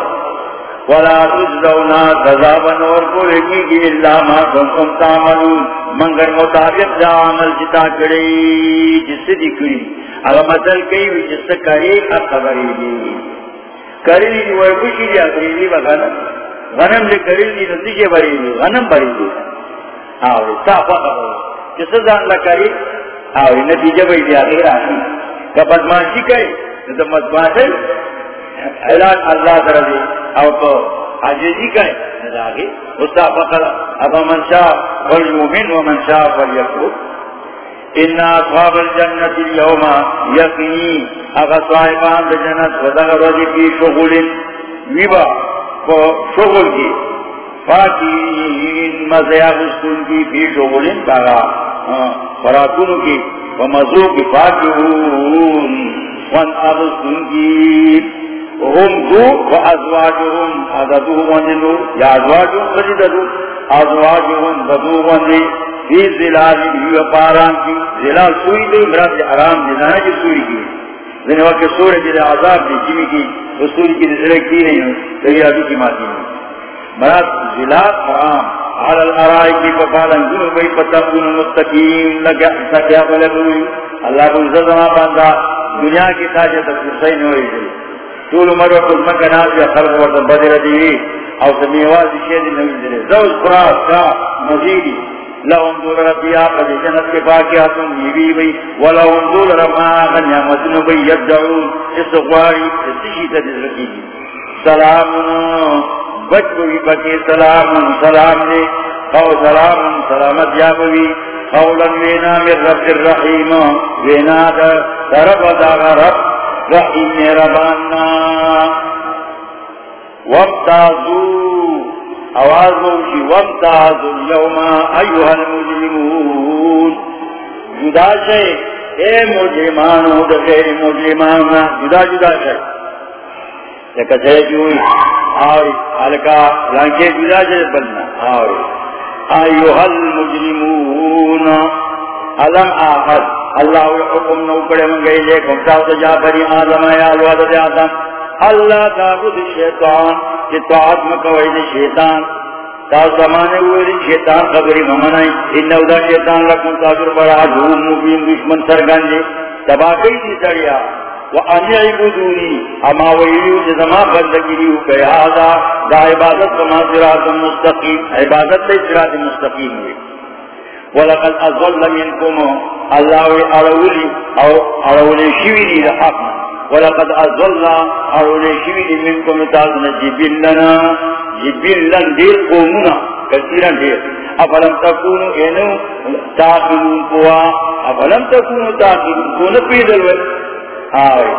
ولا تجزونا تضابا ورکو لکی اللہ ما کنتم تعملون۔ منگر مطابق جا عمل جتا کری، جس سے دکھری۔ اگر مثل کئی جس سے کری اخبری دی کریلی دی وی کشی دی اکریلی با غنم غنم دی کریلی نسی کے بری دی غنم بری دی آوری صافا خبر جس زان لکری آوری نتیجہ بای دی آخر آنی کہ بدماشی کئی نتا مدماشی اعلان اللہ در دی او تو عجیزی کئی نتا آگی صافا خبر ابا من شاء فلیومن ومن شاء فلیکو ان اصحاب الجنت اليوم يقين اغا صاحبان الجنت ودغ رضي في شغل. ويبا شغل کی فاکین مزیا غستون کی في شغل. باغا فراتون کی ومزو کی فاکون وان اغستون کی هم دو وازواجهم ازدو وننو یا ازواجهم فجددو ازواجهم بدو وننو فی زلال بھی پاران کی، زلال سوئی دے، مراد دے حرام دے، نہ کہ سوئی کی۔ ذن وقت سورہ دے عذاب دی جمی کی رسول کی نظر کی نہیں ہو تو یہ ابھی کی ماتی ہے مراد زلال حرام۔ على الارائی کی پالن گنو بھئی پتقون مستقیم لگا سکیا بلگوئی اللہ کو عزت ما باندھا، دنیا کی تاجت کرسی نہ ہوئی۔ دے طول عمر و خدمت کا ناس یا خلق ورد بدر دی او سمیواز شید نوی دے زوج قرآن کا مزیدی۔ لهم دول ربیا قد جنت کے باقیات میوی بی ولهم دول رما غنیامت نبی یدعون۔ استغواری استشیط دزرکی سلام، بچ بی سلام سلام لے قو سلام، سلامت یا بی قولا وینا من رب الرحیم۔ وینا دا رب دا رب، رحیم ربانا۔ وابتازو۔ آواز موشی ومتاز اليوم ایوہ المجرمون. جدا شے اے مجرمانو دا غیر مجرمانو، جدا جدا شک لکہ جائے جوئی، آوری، حلقہ، لانکے جدا جائے بلنا، آوری. ایوہ المجرمون، علم آخر، اللہ حکم نو کرے من گئی لے کم تاو جا بری آدم یا الواد آدم. اللہ تعبد شیطان، کہ تو آدم کوئی دے شیطان۔ تا زمانے ہوئے دی شیطان خبری ممنائی۔ انہو دا شیطان لکن تاثر پر آدھو مبین، دشمن سرگن دے تباکی دی سریا وَأَنِ عِبُدُونِي اما ویلیو جزما بندگیلیو کہ آدھا دا عبادت کما سرات مستقیم۔ عبادت دے سرات مستقیم ہوئے وَلَقَدْ أَظَلَّ مِنْكُمُ اللَّهُ أَرَوْلِ أَوْ أَرَوْلِ شِوِلِ لَحَقْنَا وَلَقَدْ أَظَلَّ أَرَوْلِ شِوِلِ مِنْكُمْ تَعْزْنَ جِبِلَّنَا جبلن دیر قومنا. کثیرا دیر افلم تکونو اینو تاقلون قوا. افلم تکونو تاقلون قوا. نپیدل وی آوی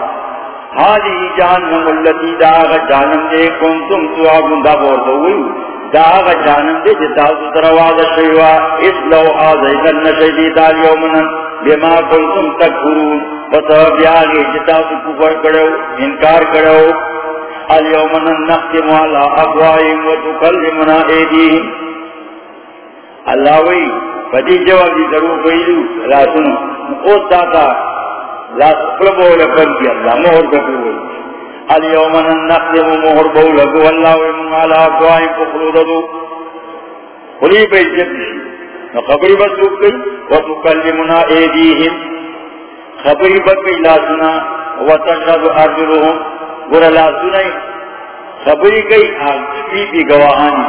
حالی جانم اللتی داغ جانم دے کنتم تو آگون دا داغ جانم دے جتاز ترواز شیوا اس لو آزیدن نشیدی دال یومنا بما کنتم تکفرون بطب یاغی جتاز کفر کرو، انکار کرو اليوم نختم على أفواههم وتكلمنا أيديهم اللہ وی، فدی جواب دی ضرور قیدو لا سنو اوز تاتا لا سقلبو لکن کی اللہ، مہر بکو۔ وی اليوم نختم مہر بو لکو اللہ وی من على أفواههم فخلوددو خلی بیجت شی نو خبری بس لکی وتكلمنا أيديهم خبری بس لا سنا وتشهد أرجلهم گورا لا خبری کئی آگی بھی گواہانی.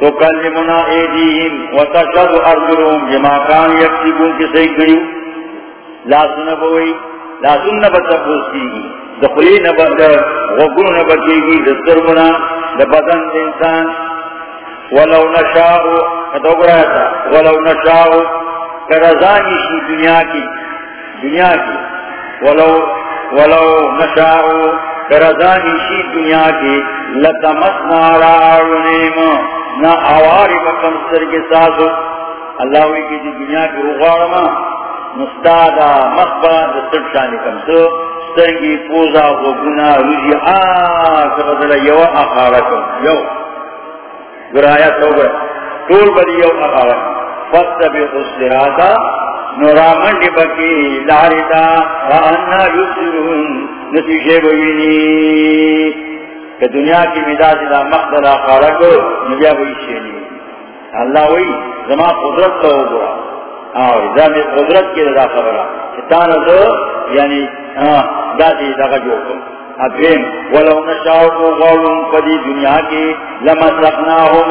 تو کلمنا ایدیہم و تشد ارجلهم. جما کان یکسیبون کی صحیح کریو. لا سنہ بوئی. لا سنہ بتفوز کی گی دخلی نبت غگون نبتی گی. دسترمنا دبدن انسان. ولو نشاؤ کتو تھا ولو نشاؤ کرزانی شی دنیا کی. دنیا کی۔ ولو ولو نشاؤ کرزانی شی دنیا کی۔ لتمسنا راڑنیم نا آواری بکم سر کے ساتھو اللہ ہوئی کی دی دنیا کی رغارما مستادا مخبا دستر شانی کم سو۔ سرگی پوزا غبنا روزی آس بدل یو اخارکم یو۔ گرایا سو گئے۔ طول بدی یو اخارکم فستبی خسراتا نورامن بکی لارتا وانا یسرون نتیجے بوینی کہ دنیا کی مداد دا مقدر آخارا کو نبیا بوئی شینی. اللہ وی زمان قدرت تو ہو گوا آوی زمان قدرت کی دا خبرہ چتانا دو یعنی دا دی دا جو کم ادھیم ولو نشاو کو غولن قدی دنیا کی لمسقناہم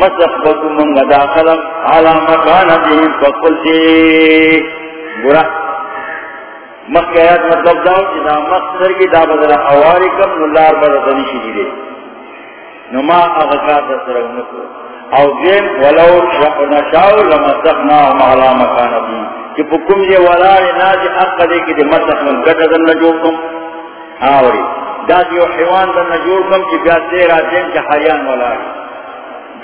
مسق من داخلم علا مکانتهم فقلتی برا مکیات مطلب داو جدا مقصر کی دا بدلا اواری کم نلار بدتنی شدی دے. نما اغکات سرونکو او دیم ولو نشاو لمسقناہم علا مکانتهم کہ پکم جے ولار ناجی اقدے کی دے مسق من گٹدن نجوکم آوری. دا دیو حیوان دا نجور کم چی بیا دیر آدین چی حریان والا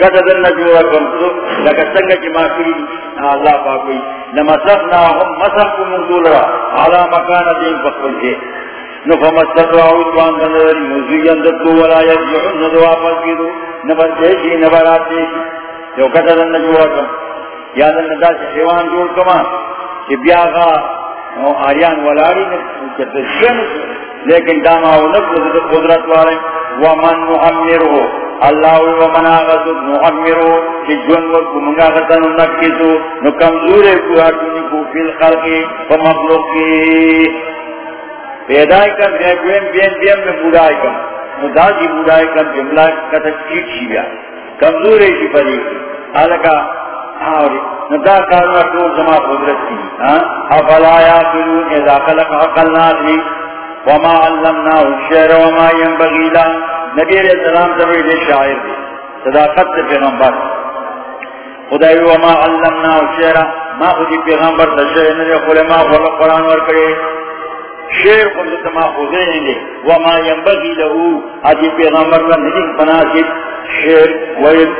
گتا دا نجور کم تو لگا سنگا چی مافری اللہ پاکوی نمسخنا هم مسخ کو منزول را علا مکان دین فقل جے نو فمستر راود وان دا نظری موزوی اندتو ولا یجعن ندو آپس کی دو. نبر دیشی نبر آتیشی یو گتا دا نجور کم. یا دا ندا چی حیوان جور کما. چی بیا غا آریان والاری نکتر لیکن داما و قدرت والے ومن نعمرو اللہ ومن آغذ نعمرو کہ جنور کو منگا غتن نکیسو نو کمزورے کو آٹونی کو فی الخلقی فمخلوق کی۔ پیدائی کم بین بین بین میں بودائی کم۔ مدا مدازی جی بودائی کم، جملہ کتا چیٹ شی بیا۔ کمزورے شی پری حالکا، آوری ندا کارنا تو زما قدرت کی۔ ہاں؟ افلا یا یاکلون، اذا خلق عقلنات لی وما علمنا الشعر وما ينبغي له. نبی علیہ السلام سبیل شاعر دی. صداقت سے پیغمبر. خدای وما علمنا الشعر. ما خودی پیغمبر تشعر نبی خلما خلق قرآن ورکڑے شعر خودت ما خودے نہیں وما ينبغي له. ادی پیغمبر کا ندی مناسب شعر ویل.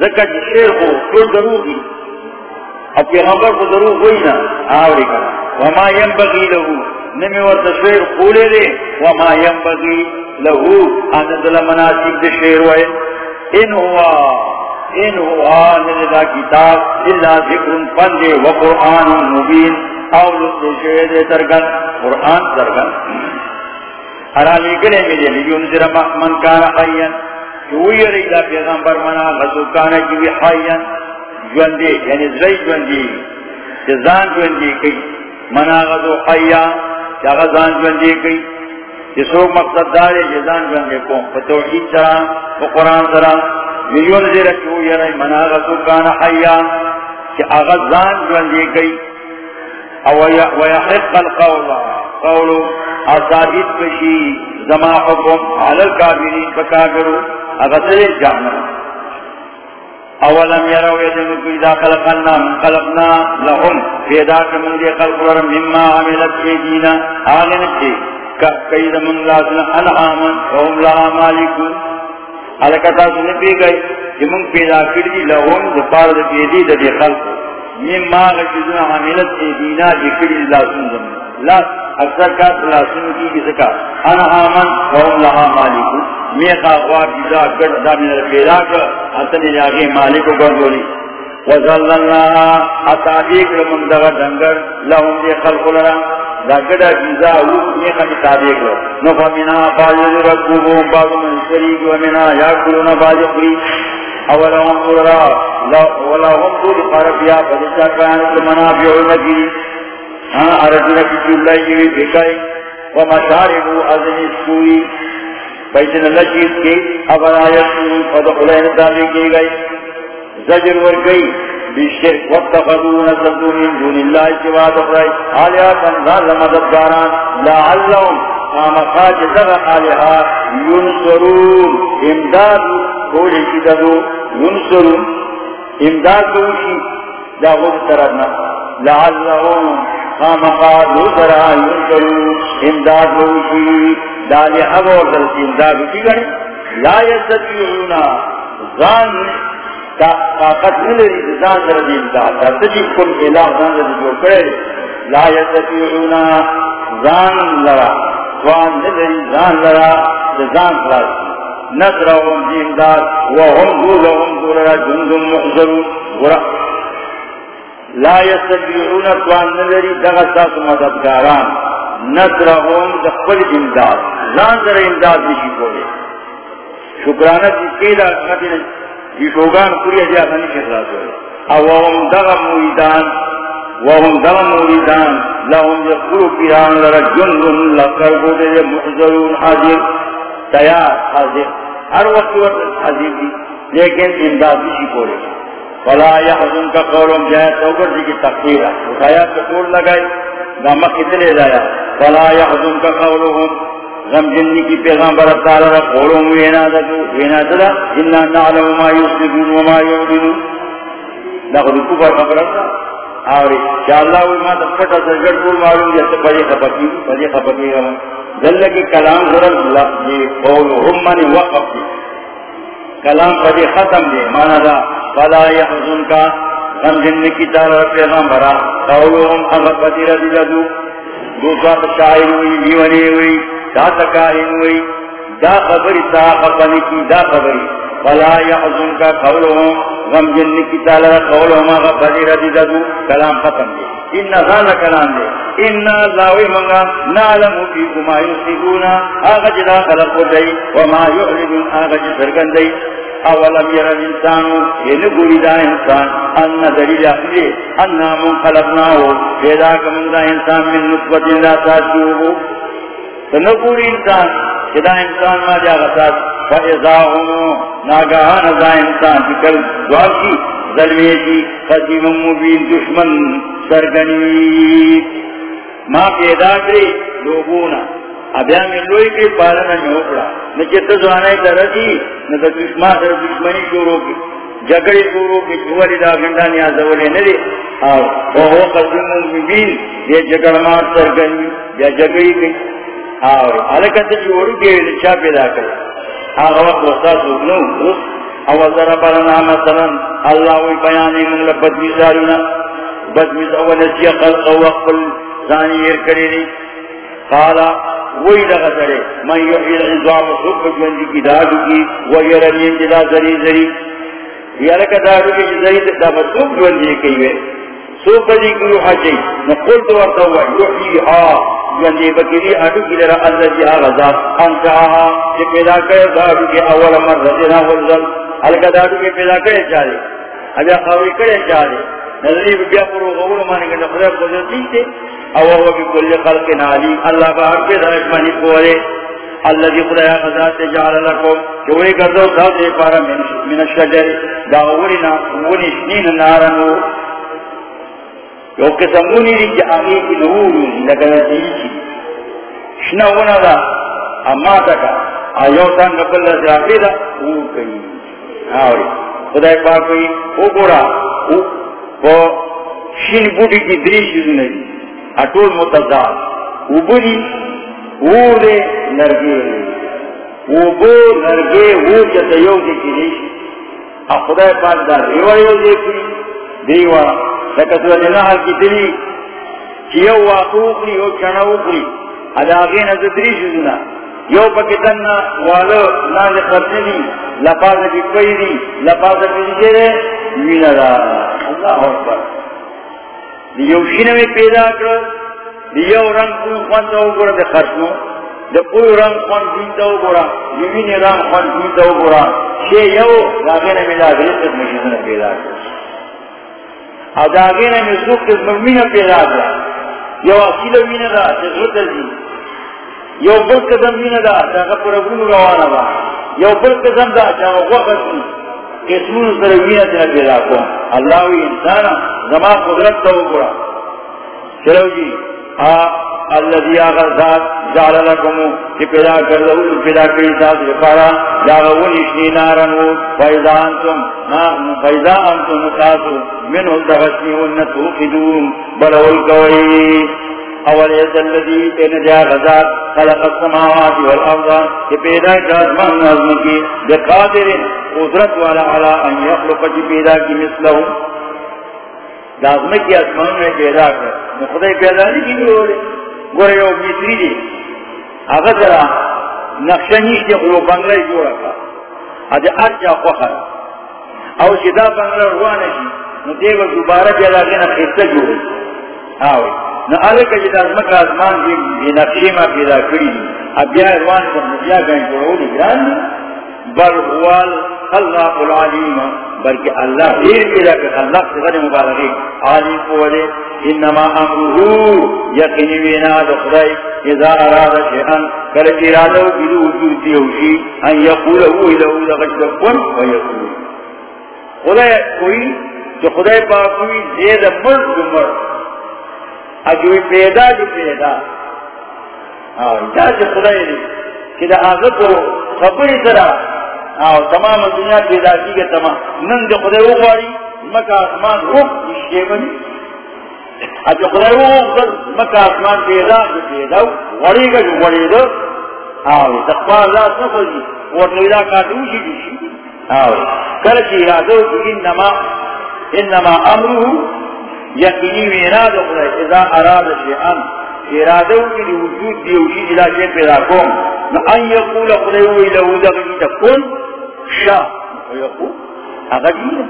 ذکر شعر کو تو ضرور دی اب پیغمبر کو ضرور ہوئی نا آوری کا وما ينبغي له. نمی و تشویر خولے دے، وما ينبغي له آنزل مناسب دے شیر وے۔ ان ہوا ان ہوا نزدہ کتاب اللہ ذکر پندے و قرآن مبین اولو دے شیر دے ترگن قرآن ترگن حرامی کلے میں دے لیون ذرا من کانا حیان چوئی ریدہ پیغمبر منا غزو کانا جوی حیان جوندی یعنی زی جوندی جزان جوندی کئی منا غزو حیا جغزان جوندی کئی جسو مقصد دارے جزان جوندی کو فتوحید سرا فقرآن سرا یون زیر چو یعنی منا غزو کان حیا کہ اغزان جوندی کئی. ویحق القول. قولو اصابیت کشی زما حکم علی الكافرین فکافرو اغسر جہنم. اولم يروا يدن كيدا خلقنا من خلقنا لهم فيدا كمن دي خلق ورم مما عملت ايدينا آغن دي كيدا من لازنا انعاما وهم لها مالكون. حلقتا سنبي گئی جمن پیدا کردی لهم دپار دي بيدي دي خلق. مما غجدنا عملت ايدينا دي کردی لازن زمن. لا اکثر کا لازن کی کسی کا انعاما وهم لها مالكون. میخا خواب جدا گرد دا من پیدا کر اتنی جاگی مالک گردولی وزللنا اتابیک لمن دغا دنگر، لهم دی خلق لرا دا گرد جدا او میخا اتابیک لر نفا منا باجد رکوبو بازو من سریگ ومنا یاکلون باجد خری اولهم قررا ولهم دود قربیا فدشا کانت منافعو نگیری ہاں ارجنہ کی چولہ جیوی بکائی. ومشاربو ازنی سکوئی بیتن اللہ چیز کی اب آیت فدخلین دالی کی گئی۔ زجر ور گئی بشرک واتخذون صدون من دون اللہ سواد اخرائی آلیات انزال مددگاران لعلهم آمخاج دغا آلیات ینصرون۔ امداد کولی کی ددو ینصرون۔ امداد کوشی دا خود طرفنا لعلهم آمخاج دغا ینصرون۔ امداد کوشی دالی حب اور دلتی امداد کی گئے لا یستطیعونا زان طاقت ملری زان در دی امداد در تجیب کن الہ زان در جو کرے. لا یستطیعونا زان لرا. توان ملری زان لرا زان خلاص نصرهم دی امداد وهم دولهم دولرا جندم محضرون ورا لا یستطیعونا توان ملری دغسات مددگاران نصرهم دخل امداد. زان در امداد نشی کولے شکرانہ جی کیلا خطر جی شوگان پوری اجیا خانی شخلاص ہوئے اوہم دغم موریدان وهم دغم موریدان لهم یقلو پیران لرا جنگن لکر بودے محضرون حاضر، تیار، حاضر. ہر وقت وقت حاضر دی، لیکن امداد نشی کولے فلا یحضن کا قولم جائے توبر جی کی تقدیر ہے. اٹھایا کٹور لگائی گاما کتنے لایا فلا يحزن کا قولهم غم جنی کی پیغمبر تعالی را قولهم وینا دو وینا دلا انا نعلم ما يسرون وما يعلنون دا خود کفر خبر ہے آوری کہ اللہ وی ما دفتا سجد کول معلوم جیسے بڑی خبکی بڑی خبکی گا دل کی کلام ضرر اللہ یہ قولهم من وقف۔ دی کلام بڑی ختم دی مانا دا فلا يحزن کا غم جنی کی تعالی قولهم لدو دوسرا شاعر ہوئی ہوئی دا تکاہن ہوئی دا خبری تا کی دا خبری۔ فلا کا قولهم غم جن کی قولهم کلام ختم دے۔ ان کلام دے۔ ان لاوی منگا، نعلم فیکم ما جدا خلق دئی وما دئی اولم ير الانسان ينقل دا انسان ان دلیل اخلی انا من خلقناه. پیدا کمن دا انسان من نطفت لا تاسوه فنقول انسان جدا انسان ما جا غساد فاذا هم ناگاہان دا انسان بکل دوار کی ظلمی کی قدیم مبین دشمن، سرگنی. ما پیدا کری لوگونا ابیا میں لوئی کے پالنا میں اوپڑا۔ نہ چت زوانے درتی نہ تو دشمن در دشمنی شروع کی۔ جگڑی شروع کی چوری دا گھنٹا نیا زولے نہ اور وہ قسم مبین یہ جگڑ مار سر گئی یا جگڑی کی اور حلقت جوڑ کے لچا پیدا کر۔ ہر وقت وقتا سکنو او ذرا برنا مثلا اللہ وی بیانی من لبت مثالنا بس مز اول نسی خلق و اقبل ایر کری دی قالا وہی لگا سرے من یحیل عزوام سوک جوندی کی دادو کی وہی رمین جدا زری زری. یا لکا دادو کی زری دا سوک جوندی کی وے سوک بدی کی یوحا چی نقول تو ورطا ہوا یحیی آ جوندی بکری اڈو کی لرا اللہ جی آغا ذات انشا آہا چی پیدا کر دادو کی اول مرد والزل الکا دادو کی پیدا کرے چاہے اجا خواہی کرے چاہے نظری بیا پرو غور مانے گا خدا قدرت دیتے او هو بكل خلق عليم. الله بار کے ذات مانی پورے. الذي خدا ذات جعل لكم. جوئی گردو ذات پارا من من الشجر داورنا ونشنين نارنو. یو قسمونی دی کہ آگے کی نور لگنا دیچی شنا ہونا دا، اما تکا. آیو تان قبل اللہ سے دا، او کئی. آوری. خدا پاک کوئی او گورا، او شین بوٹی کی دریش نہیں اٹول متضاد اوبری اوڑے نرگے اوبو نرگے او چتا یو دے کی دیش اب خدا پاک دا ریوا یو دے کی دیوا، لکہ سورت کی دلی چی یو واقع اکری یو چنا اکری اداغین از دری شدنا یو پکتن والو ناز خرچے دی لپاس کی کوئی دی لپاس کی دی دے مینا دا اللہ اکبر. دیو شینوی پیدا کر، دیو رنگ کوئی خوان تاو گورا دے خرسنو دے کوئی رنگ خوان دین تاو گورا یوین رنگ خوان دین تاو گورا، شے یو داغین ملا دلتت مشیدن پیدا کر۔ او داغین مزوک تز ممین پیدا کر۔ You اصیل main the تزرد the. You بل قدم مین دا تاگا پر اگون روانا با۔ یو بل قدم دا تاگا وقت دی۔ قسمون سر وینت نہ پیدا کو اللہ وی انسانا زمان قدرت تو گڑا چلو جی الذي اغذات جعل لكم کہ پیدا کر لو پیدا کی ساتھ کری ذات لپارا جاغون اشنی نارنو فائدہ انتم فائدہ انتم نتاسو من الدغسنی ونتو خدوم بلول کوئی. اول ایسا اللذی این جا غزات خلق السماوات والارض کہ پیدا کر من نظم کی بقادر قدرت والا علا ان یخلق جی پیدا کی مثلہو لازم کی اسمان میں پیدا کر خدای پیدا نہیں کی گورے گورے یو مصری دی. اگر ذرا نقشہ نیشتی خلو بنگلہ جوڑا کا ادھے ارچا خوخر او سیدھا بنگلہ روانا شی نو دیو دوبارہ پیدا گینا خیستہ جوڑی آوئی نو الکا جدا ازمکا ازمان بھی نقشی ما پیدا کری دی اب بیا روان کر بیا گئن جوڑو دی گران دی بل ہوال اللہ العلیم. بلکہ اللہ دیر پیدا کر اللہ سے غنی مبارکی عالم پوڑے انما امرہو یقینی وینا دخلائی اذا اراد شیئن کلچ ارادو بلو وجود دیوشی ان یقولو الہو لغجد کن و یقول خدا کوئی جو خدا پاکوی زید مرد مرد اجوی پیدا، جو پیدا. جا جو خدا دی کہ دا آغت کو خبری طرح. آو، تمام دنیا پیدا کی گئے تمام. نن جو خدای اغواری مکہ آسمان روک اشتے بنی اچھا خدای او اغوار مکہ آسمان پیدا جو پیدا وڑی گا جو وڑی دو آو تقبار ذات نفذی ورنویدہ کاتوشی جوشی آو کرچی ارادو کی انما انما امرو یقینی ویراد خدای. اذا اراد شیئن ارادو کی یعنی دی وجود دی دیوشی جلا شیئن پیدا کون نا ان یقول خدای وی لہو دغنی تکون شاہ ویقول اغدیر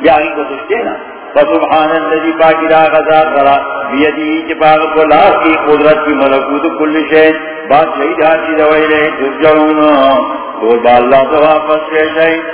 یعنی کو سشتینا فسبحان اللذی باقی را غزار غرا بیدی چپاق کو لاس کی قدرت کی ملکوت کل شہد بات شہید حاجی دوئی لے ترجعون اور با اللہ تو واپس شہد